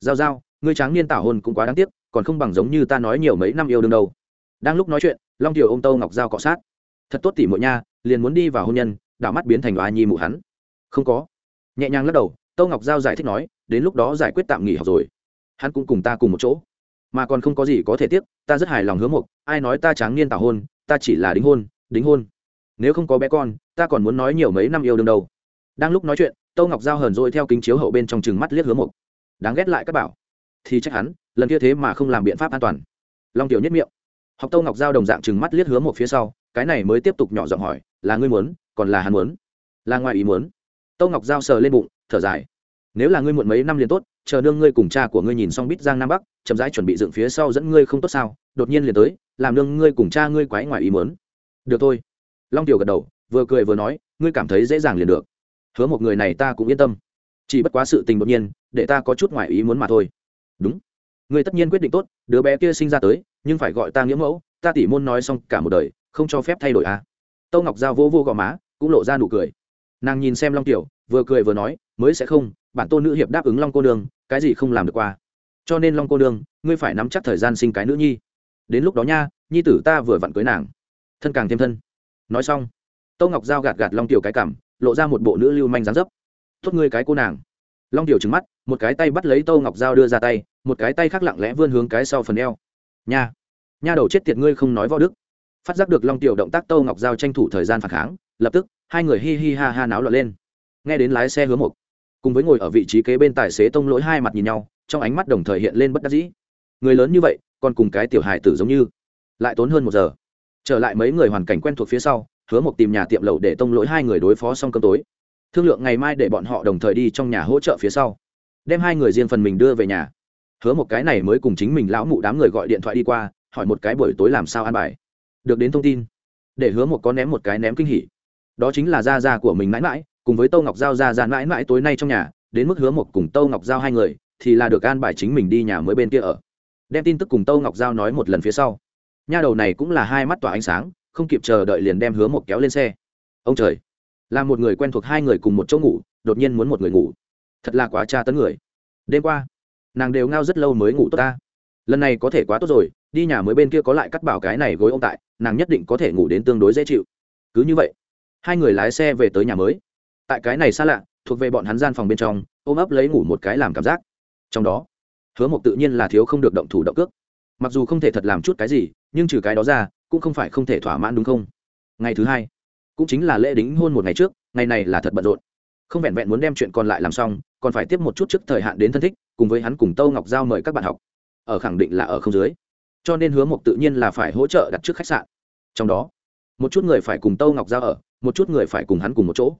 Giao giao, ngươi tráng niên tảo hôn cũng quá đáng tiếc, còn không bằng giống như ta nói nhiều mấy năm yêu đương đâu. Đang lúc nói chuyện, long tiểu ô m tâu ngọc giao cọ sát. Thật tốt tỉ mộ nha, liền muốn đi vào hôn nhân, đảo mắt biến thành oa nhi mụ hắn. Không có. Nhẹ nhàng lắc đầu, tâu ngọc giao giải thích nói, đến lúc đó giải quyết tạm nghỉ học rồi. Hắn cũng cùng ta cùng một chỗ mà còn không có gì có thể tiếc, ta rất hài lòng hứa mục ai nói ta tráng niên tảo hôn, ta chỉ là đính hôn đính hôn. Nếu không có bé con, ta còn muốn nói nhiều mấy năm yêu đương đâu. Đang lúc nói chuyện, tâu ngọc giao hờn rồi theo kính chiếu hậu bên trong chừng mắt liếc hứa mục đáng ghét lại các bảo. Thì trách hắn, lần kia thế mà không làm biện pháp an toàn. Long tiểu nhất miệng. Học tâu ngọc giao đồng dạng chừng mắt liếc hứa một phía sau, cái này mới tiếp tục nhỏ giọng hỏi, là ngươi muốn, còn là hắn muốn? Là ngoài ý muốn. Tâu ngọc giao sờ lên bụng, thở dài. Nếu là ngươi muộn mấy năm liền tốt, chờ nương ngươi cùng cha của ngươi nhìn xong bít giang nam bắc chậm rãi chuẩn bị dựng phía sau dẫn ngươi không tốt sao, đột nhiên liền tới, làm nương ngươi cùng cha ngươi quái ngoài ý muốn. Được thôi. Long tiểu gật đầu, vừa cười vừa nói, ngươi cảm thấy dễ dàng liền được. Hứa một người này ta cũng yên tâm. Chỉ bất quá sự tình đột nhiên, để ta có chút ngoài ý muốn mà thôi. Đúng. Ngươi tất nhiên quyết định tốt, đứa bé kia sinh ra tới, nhưng phải gọi ta nghĩa mẫu, ta tỉ môn nói xong cả một đời, không cho phép thay đổi à. Tâu ngọc giao vô vô gò má, cũng lộ ra nụ cười. Nàng nhìn xem long tiểu, vừa cười vừa nói, mới sẽ không, bản tôn nữ hiệp đáp ứng long cô nương, cái gì không làm được qua cho nên long cô đương ngươi phải nắm chắc thời gian sinh cái nữ nhi. Đến lúc đó nha, nhi tử ta vừa vặn cưới nàng. Thân càng thêm thân. Nói xong tâu ngọc giao gạt gạt long tiểu cái cảm, lộ ra một bộ nữ lưu manh dáng dấp. Tốt ngươi cái cô nàng. Long tiểu trứng mắt, một cái tay bắt lấy tâu ngọc giao đưa ra tay, một cái tay khác lặng lẽ vươn hướng cái sau phần eo. Nha nha đầu chết tiệt ngươi không nói võ đức. Phát giác được long tiểu động tác tâu ngọc giao tranh thủ thời gian phản kháng, lập tức, hai người hi hi ha ha náo lọt lên. Nghe đến lái xe hứa một cùng với ngồi ở vị trí kế bên tài xế tông lỗi hai mặt nhìn nhau trong ánh mắt đồng thời hiện lên bất đắc dĩ. Người lớn như vậy còn cùng cái tiểu hài tử giống như. Lại tốn hơn một giờ. Trở lại mấy người hoàn cảnh quen thuộc phía sau, hứa một tìm nhà tiệm lẩu để tông lỗi hai người đối phó xong cơm tối. Thương lượng ngày mai để bọn họ đồng thời đi trong nhà hỗ trợ phía sau. Đem hai người riêng phần mình đưa về nhà. Hứa một cái này mới cùng chính mình lão mụ đám người gọi điện thoại đi qua, hỏi một cái buổi tối làm sao ăn bài. Được đến thông tin. Để hứa một có ném một cái ném kinh hỉ. Đó chính là gia gia của mình mãi mãi, cùng với tô ngọc giao gia gia mãi mãi tối nay trong nhà, đến mức hứa một cùng tô ngọc giao hai người thì là được an bài chính mình đi nhà mới bên kia ở. Đem tin tức cùng tô ngọc giao nói một lần phía sau. Nha đầu này cũng là hai mắt tỏa ánh sáng, không kịp chờ đợi liền đem hứa một kéo lên xe. Ông trời, là một người quen thuộc hai người cùng một chỗ ngủ, đột nhiên muốn một người ngủ. Thật là quá tra tấn người. Đêm qua, nàng đều ngao rất lâu mới ngủ tốt ta. Lần này có thể quá tốt rồi, đi nhà mới bên kia có lại cắt bảo cái này gối ông tại, nàng nhất định có thể ngủ đến tương đối dễ chịu. Cứ như vậy, hai người lái xe về tới nhà mới. Tại cái này xa lạ, thuộc về bọn hắn gian phòng bên trong, ôm ấp lấy ngủ một cái làm cảm giác trong đó, hứa mộc tự nhiên là thiếu không được động thủ động cước. Mặc dù không thể thật làm chút cái gì, nhưng trừ cái đó ra, cũng không phải không thể thỏa mãn đúng không? Ngày thứ hai, cũng chính là lễ đính hôn một ngày trước, ngày này là thật bận rộn. Không vẹn vẹn muốn đem chuyện còn lại làm xong, còn phải tiếp một chút trước thời hạn đến thân thích, cùng với hắn cùng tâu ngọc giao mời các bạn học. Ở khẳng định là ở không dưới. Cho nên hứa mộc tự nhiên là phải hỗ trợ đặt trước khách sạn. Trong đó, một chút người phải cùng tâu ngọc giao ở, một chút người phải cùng hắn cùng một chỗ.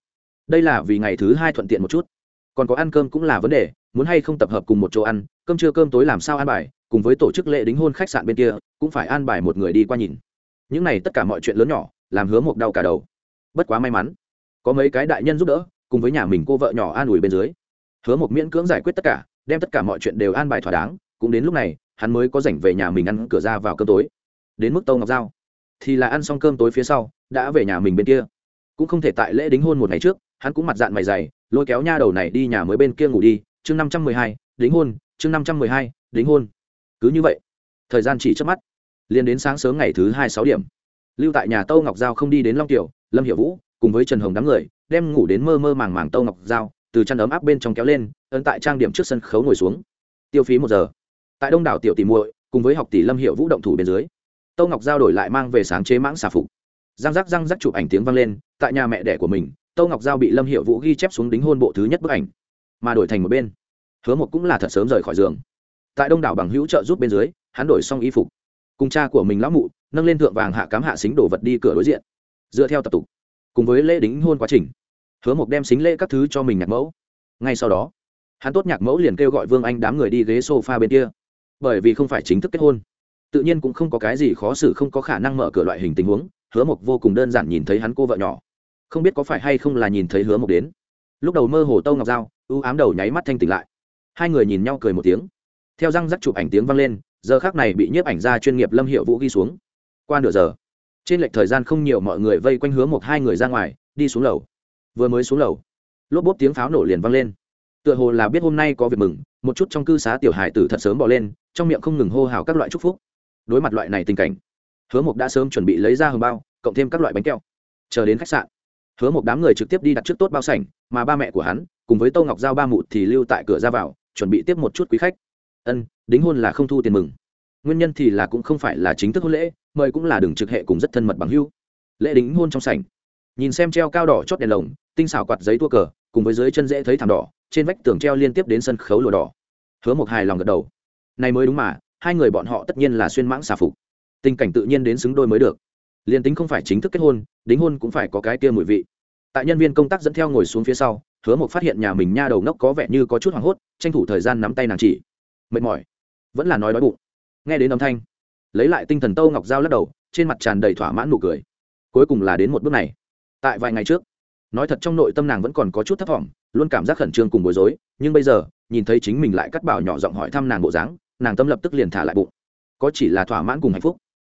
Đây là vì ngày thứ hai thuận tiện một chút. Còn có ăn cơm cũng là vấn đề muốn hay không tập hợp cùng một chỗ ăn, cơm trưa cơm tối làm sao ăn bài, cùng với tổ chức lễ đính hôn khách sạn bên kia, cũng phải an bài một người đi qua nhìn. Những này tất cả mọi chuyện lớn nhỏ, làm hứa mộc đau cả đầu. Bất quá may mắn, có mấy cái đại nhân giúp đỡ, cùng với nhà mình cô vợ nhỏ an ủi bên dưới. Hứa mộc miễn cưỡng giải quyết tất cả, đem tất cả mọi chuyện đều an bài thỏa đáng, cũng đến lúc này, hắn mới có rảnh về nhà mình ăn cửa ra vào cơm tối. Đến mức tâu ngọc giao, thì là ăn xong cơm tối phía sau, đã về nhà mình bên kia. Cũng không thể tại lễ đính hôn một ngày trước, hắn cũng mặt dạng mày dày, lôi kéo nha đầu này đi nhà mới bên kia ngủ đi chương năm trăm mười hai, đính hôn, chương năm trăm mười hai, đính hôn. Cứ như vậy, thời gian chỉ trước mắt, liền đến sáng sớm ngày thứ hai sáu điểm. Lưu tại nhà tâu ngọc giao không đi đến long tiểu, lâm hiệu vũ cùng với trần hồng đám người, đem ngủ đến mơ mơ màng màng tâu ngọc giao từ chăn ấm áp bên trong kéo lên, ấn tại trang điểm trước sân khấu ngồi xuống. Tiêu phí một giờ. Tại đông đảo tiểu tỷ muội, cùng với học tỷ lâm hiệu vũ động thủ bên dưới, tâu ngọc giao đổi lại mang về sáng chế mãng xà phục. Răng rắc răng rắc chụp ảnh tiếng vang lên, tại nhà mẹ đẻ của mình, tâu ngọc giao bị lâm hiệu vũ ghi chép xuống đính hôn bộ thứ nhất bức ảnh mà đổi thành một bên. Hứa một cũng là thật sớm rời khỏi giường. Tại đông đảo bằng hữu trợ giúp bên dưới, hắn đổi xong y phục. Cùng cha của mình lão mụ, nâng lên thượng vàng hạ cám hạ xính đồ vật đi cửa đối diện. Dựa theo tập tục. Cùng với lễ đính hôn quá trình, hứa mộc đem xính lễ các thứ cho mình nhạc mẫu. Ngay sau đó, hắn tốt nhạc mẫu liền kêu gọi vương anh đám người đi ghế s o f a bên kia. Bởi vì không phải chính thức kết hôn, tự nhiên cũng không có cái gì khó xử, không có khả năng mở cửa loại hình tình huống. Hứa mộc vô cùng đơn giản nhìn thấy hắn cô vợ nhỏ. Không biết có phải hay không là nhìn thấy hứa mộc đến lúc đầu mơ hồ tâu ngọc dao ưu ám đầu nháy mắt thanh tỉnh lại. Hai người nhìn nhau cười một tiếng. Theo răng rắc chụp ảnh tiếng vang lên, giờ khác này bị nhiếp ảnh gia chuyên nghiệp lâm hiệu vũ ghi xuống. Qua nửa giờ, trên lệch thời gian không nhiều mọi người vây quanh hứa một hai người ra ngoài, đi xuống lầu. Vừa mới xuống lầu, lốp bốp tiếng pháo nổ liền vang lên. Tựa hồ là biết hôm nay có việc mừng, một chút trong cư xá tiểu hải tử thật sớm bỏ lên, trong miệng không ngừng hô hào các loại chúc phúc. Đối mặt loại này tình cảnh, hứa mộc đã sớm chuẩn bị lấy ra hồng bao, cộng thêm các loại bánh kẹo. Chờ đến khách sạn hứa một đám người trực tiếp đi đặt trước tốt bao sảnh, mà ba mẹ của hắn, cùng với tô ngọc giao ba mụ thì lưu tại cửa ra vào, chuẩn bị tiếp một chút quý khách. Ân, đính hôn là không thu tiền mừng. Nguyên nhân thì là cũng không phải là chính thức hôn lễ, mời cũng là đường trực hệ cùng rất thân mật bằng hưu lễ đính hôn trong sảnh. Nhìn xem treo cao đỏ chót đèn lồng, tinh xảo quạt giấy tua cờ, cùng với dưới chân dễ thấy thảm đỏ, trên vách tường treo liên tiếp đến sân khấu lụa đỏ. Hứa một hài lòng gật đầu. Này mới đúng mà, hai người bọn họ tất nhiên là xuyên mãng xà phục. Tình cảnh tự nhiên đến xứng đôi mới được liền tính không phải chính thức kết hôn, đính hôn cũng phải có cái kia mùi vị. Tại nhân viên công tác dẫn theo ngồi xuống phía sau, hứa một phát hiện nhà mình nha đầu ngốc có vẻ như có chút hoảng hốt, tranh thủ thời gian nắm tay nàng chỉ. Mệt mỏi. Vẫn là nói đói bụng. Nghe đến âm thanh, lấy lại tinh thần tâu ngọc dao lắc đầu, trên mặt tràn đầy thỏa mãn nụ cười. Cuối cùng là đến một bước này. Tại vài ngày trước, nói thật trong nội tâm nàng vẫn còn có chút thất vọng luôn cảm giác khẩn trương cùng bối rối, nhưng bây giờ, nhìn thấy chính mình lại cắt bảo nhỏ giọng hỏi thăm nàng bộ dáng, nàng tâm lập tức liền thả lại bụng. Có chỉ là thỏa mãn cùng hạnh phúc.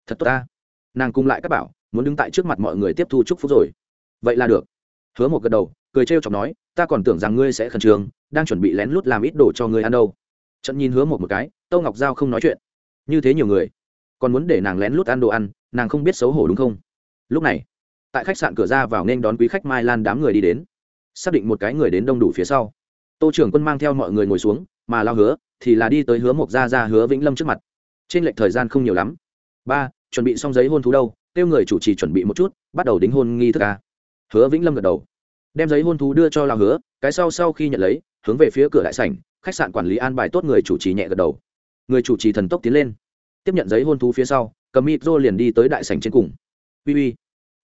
Thật tốt ta nàng cùng lại các bảo, muốn đứng tại trước mặt mọi người tiếp thu chúc phúc rồi. Vậy là được. Hứa một gật đầu, cười trêu chọc nói, ta còn tưởng rằng ngươi sẽ khẩn trương, đang chuẩn bị lén lút làm ít đồ cho ngươi ăn đâu. Trận nhìn hứa một một cái, tâu ngọc giao không nói chuyện. Như thế nhiều người, còn muốn để nàng lén lút ăn đồ ăn, nàng không biết xấu hổ đúng không? Lúc này, tại khách sạn cửa ra vào nên đón quý khách mai lan đám người đi đến. Xác định một cái người đến đông đủ phía sau. Tô trưởng quân mang theo mọi người ngồi xuống, mà lao hứa thì là đi tới hứa mộc gia ra hứa vĩnh lâm trước mặt. Trên lệch thời gian không nhiều lắm. Ba chuẩn bị xong giấy hôn thú đâu, kêu người chủ trì chuẩn bị một chút, bắt đầu đính hôn nghi thức ca hứa vĩnh lâm gật đầu. Đem giấy hôn thú đưa cho lao hứa, cái sau sau khi nhận lấy, hướng về phía cửa đại sảnh, khách sạn quản lý an bài tốt người chủ trì nhẹ gật đầu. Người chủ trì thần tốc tiến lên. Tiếp nhận giấy hôn thú phía sau, cầm mịt rô liền đi tới đại sảnh trên cùng. Uy uy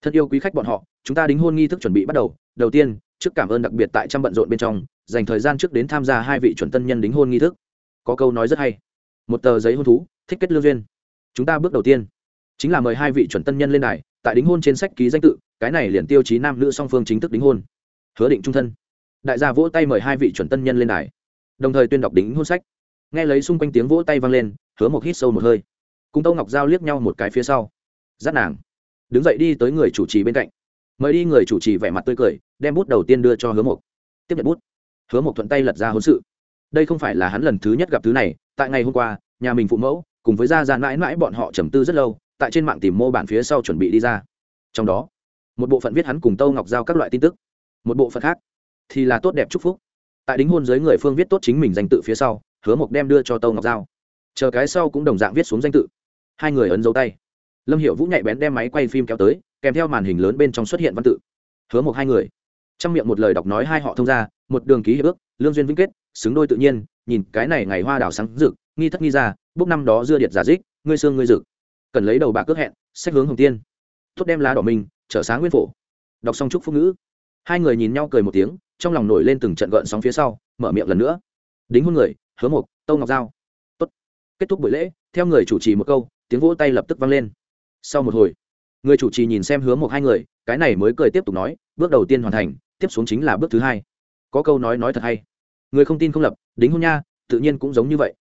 thân yêu quý khách bọn họ, chúng ta đính hôn nghi thức chuẩn bị bắt đầu. Đầu tiên, trước cảm ơn đặc biệt tại trăm bận rộn bên trong, dành thời gian trước đến tham gia hai vị chuẩn tân nhân đính hôn nghi thức. Có câu nói rất hay. Một tờ giấy hôn thú, thích kết lương duyên. Chúng ta bước đầu tiên chính là mời hai vị chuẩn tân nhân lên đài tại đính hôn trên sách ký danh tự cái này liền tiêu chí nam nữ song phương chính thức đính hôn. Hứa định trung thân. Đại gia vỗ tay mời hai vị chuẩn tân nhân lên đài. Đồng thời tuyên đọc đính hôn sách. Nghe lấy xung quanh tiếng vỗ tay vang lên hứa một hít sâu một hơi. Cùng tâu ngọc giao liếc nhau một cái phía sau. Dắt nàng. Đứng dậy đi tới người chủ trì bên cạnh. Mời đi người chủ trì vẻ mặt tươi cười đem bút đầu tiên đưa cho hứa một, tiếp nhận bút. Hứa một thuận tay lật ra hôn sự. Đây không phải là hắn lần thứ nhất gặp thứ này tại ngày hôm qua nhà mình phụ mẫu cùng với gia gia mãi mãi bọn họ trầm tư rất lâu tại trên mạng tìm mô bản phía sau chuẩn bị đi ra. Trong đó, một bộ phận viết hắn cùng tâu ngọc giao các loại tin tức, một bộ phận khác thì là tốt đẹp chúc phúc. Tại đính hôn giới người phương viết tốt chính mình danh tự phía sau, hứa mộc đem đưa cho tâu ngọc giao. Chờ cái sau cũng đồng dạng viết xuống danh tự. Hai người ấn dấu tay. Lâm hiệu vũ nhạy bén đem máy quay phim kéo tới, kèm theo màn hình lớn bên trong xuất hiện văn tự. Hứa một hai người. Trong miệng một lời đọc nói hai họ thông ra, một đường ký hiệp ước, lương duyên vĩnh kết, xứng đôi tự nhiên, nhìn cái này ngày hoa đào sáng rực, nghi thất nghi ra bốc năm đó dưa điệt giả dích, ngươi xương ngươi rực cần lấy đầu bạc cước hẹn sách hướng hồng tiên. Tốt đem lá đỏ mình, trở sáng nguyên phổ. Đọc xong chúc phúc ngữ. Hai người nhìn nhau cười một tiếng, trong lòng nổi lên từng trận gợn sóng phía sau, mở miệng lần nữa. Đính hôn người, hứa mộc tâu ngọc giao. Tốt. Kết thúc buổi lễ, theo người chủ trì một câu, tiếng vỗ tay lập tức vang lên. Sau một hồi, người chủ trì nhìn xem hứa một hai người, cái này mới cười tiếp tục nói, bước đầu tiên hoàn thành, tiếp xuống chính là bước thứ hai. Có câu nói nói thật hay. Người không tin không lập, đính hôn nha, tự nhiên cũng giống như vậy.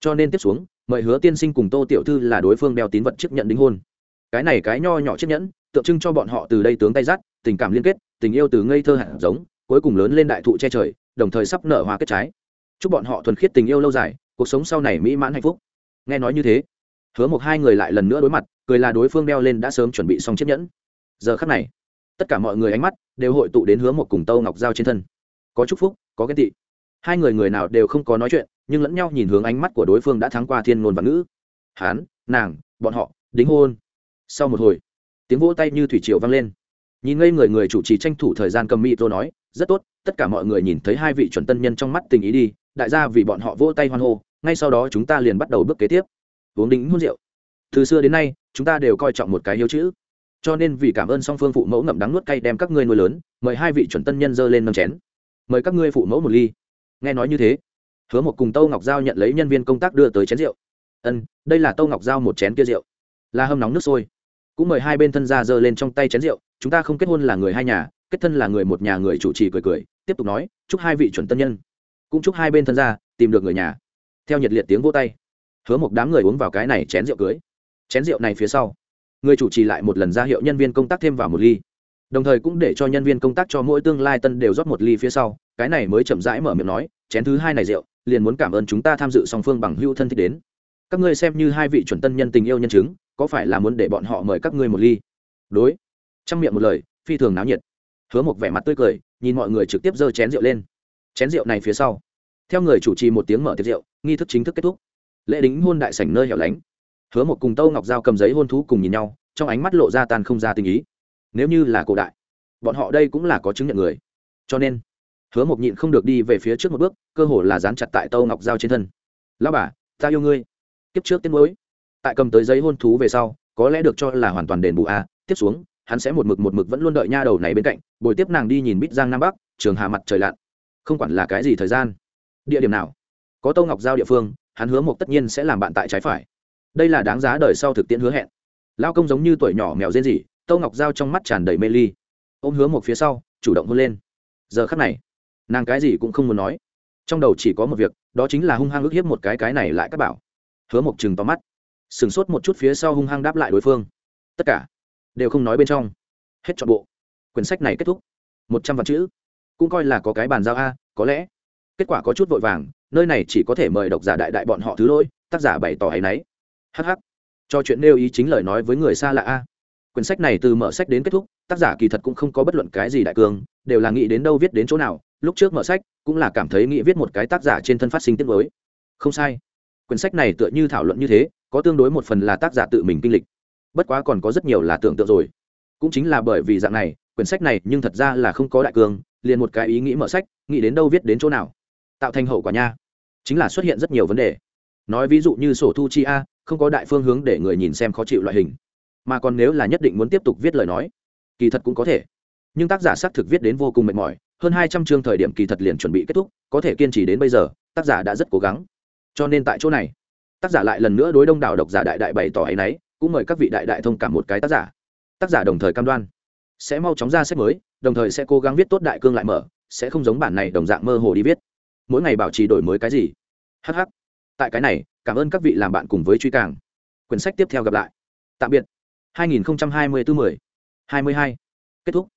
Cho nên tiếp xuống mời hứa tiên sinh cùng tô tiểu thư là đối phương đeo tín vật chiếc nhận đính hôn. Cái này cái nho nhỏ chiếc nhẫn, tượng trưng cho bọn họ từ đây tướng tay rắt tình cảm liên kết, tình yêu từ ngây thơ hạt giống, cuối cùng lớn lên đại thụ che trời, đồng thời sắp nở hoa kết trái. Chúc bọn họ thuần khiết tình yêu lâu dài, cuộc sống sau này mỹ mãn hạnh phúc. Nghe nói như thế, hứa một hai người lại lần nữa đối mặt, cười là đối phương đeo lên đã sớm chuẩn bị xong chiếc nhẫn. Giờ khắc này, tất cả mọi người ánh mắt đều hội tụ đến hứa một cùng tâu ngọc giao trên thân. Có chúc phúc, có ghen tị. Hai người người nào đều không có nói chuyện nhưng lẫn nhau nhìn hướng ánh mắt của đối phương đã thắng qua thiên ngôn và ngữ. Hán, nàng, bọn họ, đính hôn. Sau một hồi, tiếng vỗ tay như thủy triều vang lên. Nhìn ngây người người chủ trì tranh thủ thời gian cầm mỹ tôi nói, rất tốt, tất cả mọi người nhìn thấy hai vị chuẩn tân nhân trong mắt tình ý đi, đại gia vì bọn họ vỗ tay hoan hô, ngay sau đó chúng ta liền bắt đầu bước kế tiếp. Uống đính hôn rượu. Từ xưa đến nay, chúng ta đều coi trọng một cái hiếu chữ. Cho nên vì cảm ơn song phương phụ mẫu ngậm đắng nuốt cay đem các ngươi nuôi lớn, mời hai vị chuẩn tân nhân dơ lên nâng chén. Mời các ngươi phụ mẫu một ly. Nghe nói như thế hứa một cùng tâu ngọc giao nhận lấy nhân viên công tác đưa tới chén rượu. Ân, đây là tâu ngọc giao một chén kia rượu. Là hâm nóng nước sôi. Cũng mời hai bên thân ra dơ lên trong tay chén rượu, chúng ta không kết hôn là người hai nhà, kết thân là người một nhà người chủ trì cười cười. Tiếp tục nói, chúc hai vị chuẩn tân nhân. Cũng chúc hai bên thân ra tìm được người nhà. Theo nhiệt liệt tiếng vô tay, hứa một đám người uống vào cái này chén rượu cưới. Chén rượu này phía sau, người chủ trì lại một lần ra hiệu nhân viên công tác thêm vào một ly. Đồng thời cũng để cho nhân viên công tác cho mỗi tương lai tân đều rót một ly phía sau. Cái này mới chậm rãi mở miệng nói chén thứ hai này rượu, liền muốn cảm ơn chúng ta tham dự song phương bằng hưu thân thích đến. Các ngươi xem như hai vị chuẩn tân nhân tình yêu nhân chứng, có phải là muốn để bọn họ mời các ngươi một ly? Đối. Trong miệng một lời, phi thường náo nhiệt. Hứa một vẻ mặt tươi cười, nhìn mọi người trực tiếp giơ chén rượu lên. Chén rượu này phía sau. Theo người chủ trì một tiếng mở tiệc rượu, nghi thức chính thức kết thúc. Lễ đính hôn đại sảnh nơi hẻo lánh. Hứa một cùng tâu ngọc giao cầm giấy hôn thú cùng nhìn nhau, trong ánh mắt lộ ra tan không ra tình ý. Nếu như là cổ đại, bọn họ đây cũng là có chứng nhận người. Cho nên hứa một nhịn không được đi về phía trước một bước, cơ hồ là dán chặt tại tâu ngọc giao trên thân. Lao bà, ta yêu ngươi. Kiếp trước tiết mới tại cầm tới giấy hôn thú về sau, có lẽ được cho là hoàn toàn đền bù a. Tiếp xuống, hắn sẽ một mực một mực vẫn luôn đợi nha đầu này bên cạnh, bồi tiếp nàng đi nhìn bít giang nam bắc, trường hà mặt trời lặn. Không quản là cái gì thời gian, địa điểm nào, có tâu ngọc giao địa phương, hắn hứa một tất nhiên sẽ làm bạn tại trái phải. Đây là đáng giá đời sau thực tiễn hứa hẹn. Lao công giống như tuổi nhỏ mèo rên rỉ, tâu ngọc giao trong mắt tràn đầy mê ly. Ô hứa một phía sau, chủ động hôn lên. Giờ khắc này nàng cái gì cũng không muốn nói. Trong đầu chỉ có một việc, đó chính là hung hăng ức hiếp một cái cái này lại các bảo. Hứa một chừng tóm mắt, sửng sốt một chút phía sau hung hăng đáp lại đối phương. Tất cả đều không nói bên trong. Hết trọn bộ. Quyển sách này kết thúc. Một trăm vạn chữ. Cũng coi là có cái bàn giao a, có lẽ. Kết quả có chút vội vàng, nơi này chỉ có thể mời độc giả đại đại bọn họ thứ lỗi, tác giả bày tỏ hay nấy. Hh cho chuyện nêu ý chính lời nói với người xa lạ a. Quyển sách này từ mở sách đến kết thúc, tác giả kỳ thật cũng không có bất luận cái gì đại cương đều là nghĩ đến đâu viết đến chỗ nào lúc trước mở sách cũng là cảm thấy nghĩ viết một cái tác giả trên thân phát sinh tiết mới. Không sai. Quyển sách này tựa như thảo luận như thế, có tương đối một phần là tác giả tự mình kinh lịch. Bất quá còn có rất nhiều là tưởng tượng rồi. Cũng chính là bởi vì dạng này, quyển sách này nhưng thật ra là không có đại cương liền một cái ý nghĩ mở sách, nghĩ đến đâu viết đến chỗ nào. Tạo thành hậu quả nha. Chính là xuất hiện rất nhiều vấn đề. Nói ví dụ như sổ thu chi a, không có đại phương hướng để người nhìn xem khó chịu loại hình. Mà còn nếu là nhất định muốn tiếp tục viết lời nói, kỳ thật cũng có thể. Nhưng tác giả xác thực viết đến vô cùng mệt mỏi hơn hai trăm chương thời điểm kỳ thật liền chuẩn bị kết thúc, có thể kiên trì đến bây giờ, tác giả đã rất cố gắng. Cho nên tại chỗ này, tác giả lại lần nữa đối đông đảo độc giả đại đại bày tỏ ấ y n ấ y cũng mời các vị đại đại thông cảm một cái tác giả. Tác giả đồng thời cam đoan, sẽ mau chóng ra sách mới, đồng thời sẽ cố gắng viết tốt đại cương lại mở, sẽ không giống bản này đồng dạng mơ hồ đi viết. Mỗi ngày bảo trì đổi mới cái gì? Hh tại cái này, cảm ơn các vị làm bạn cùng với truy càng. Quyển sách tiếp theo gặp lại. Tạm biệt. 2024 10 22 kết thúc.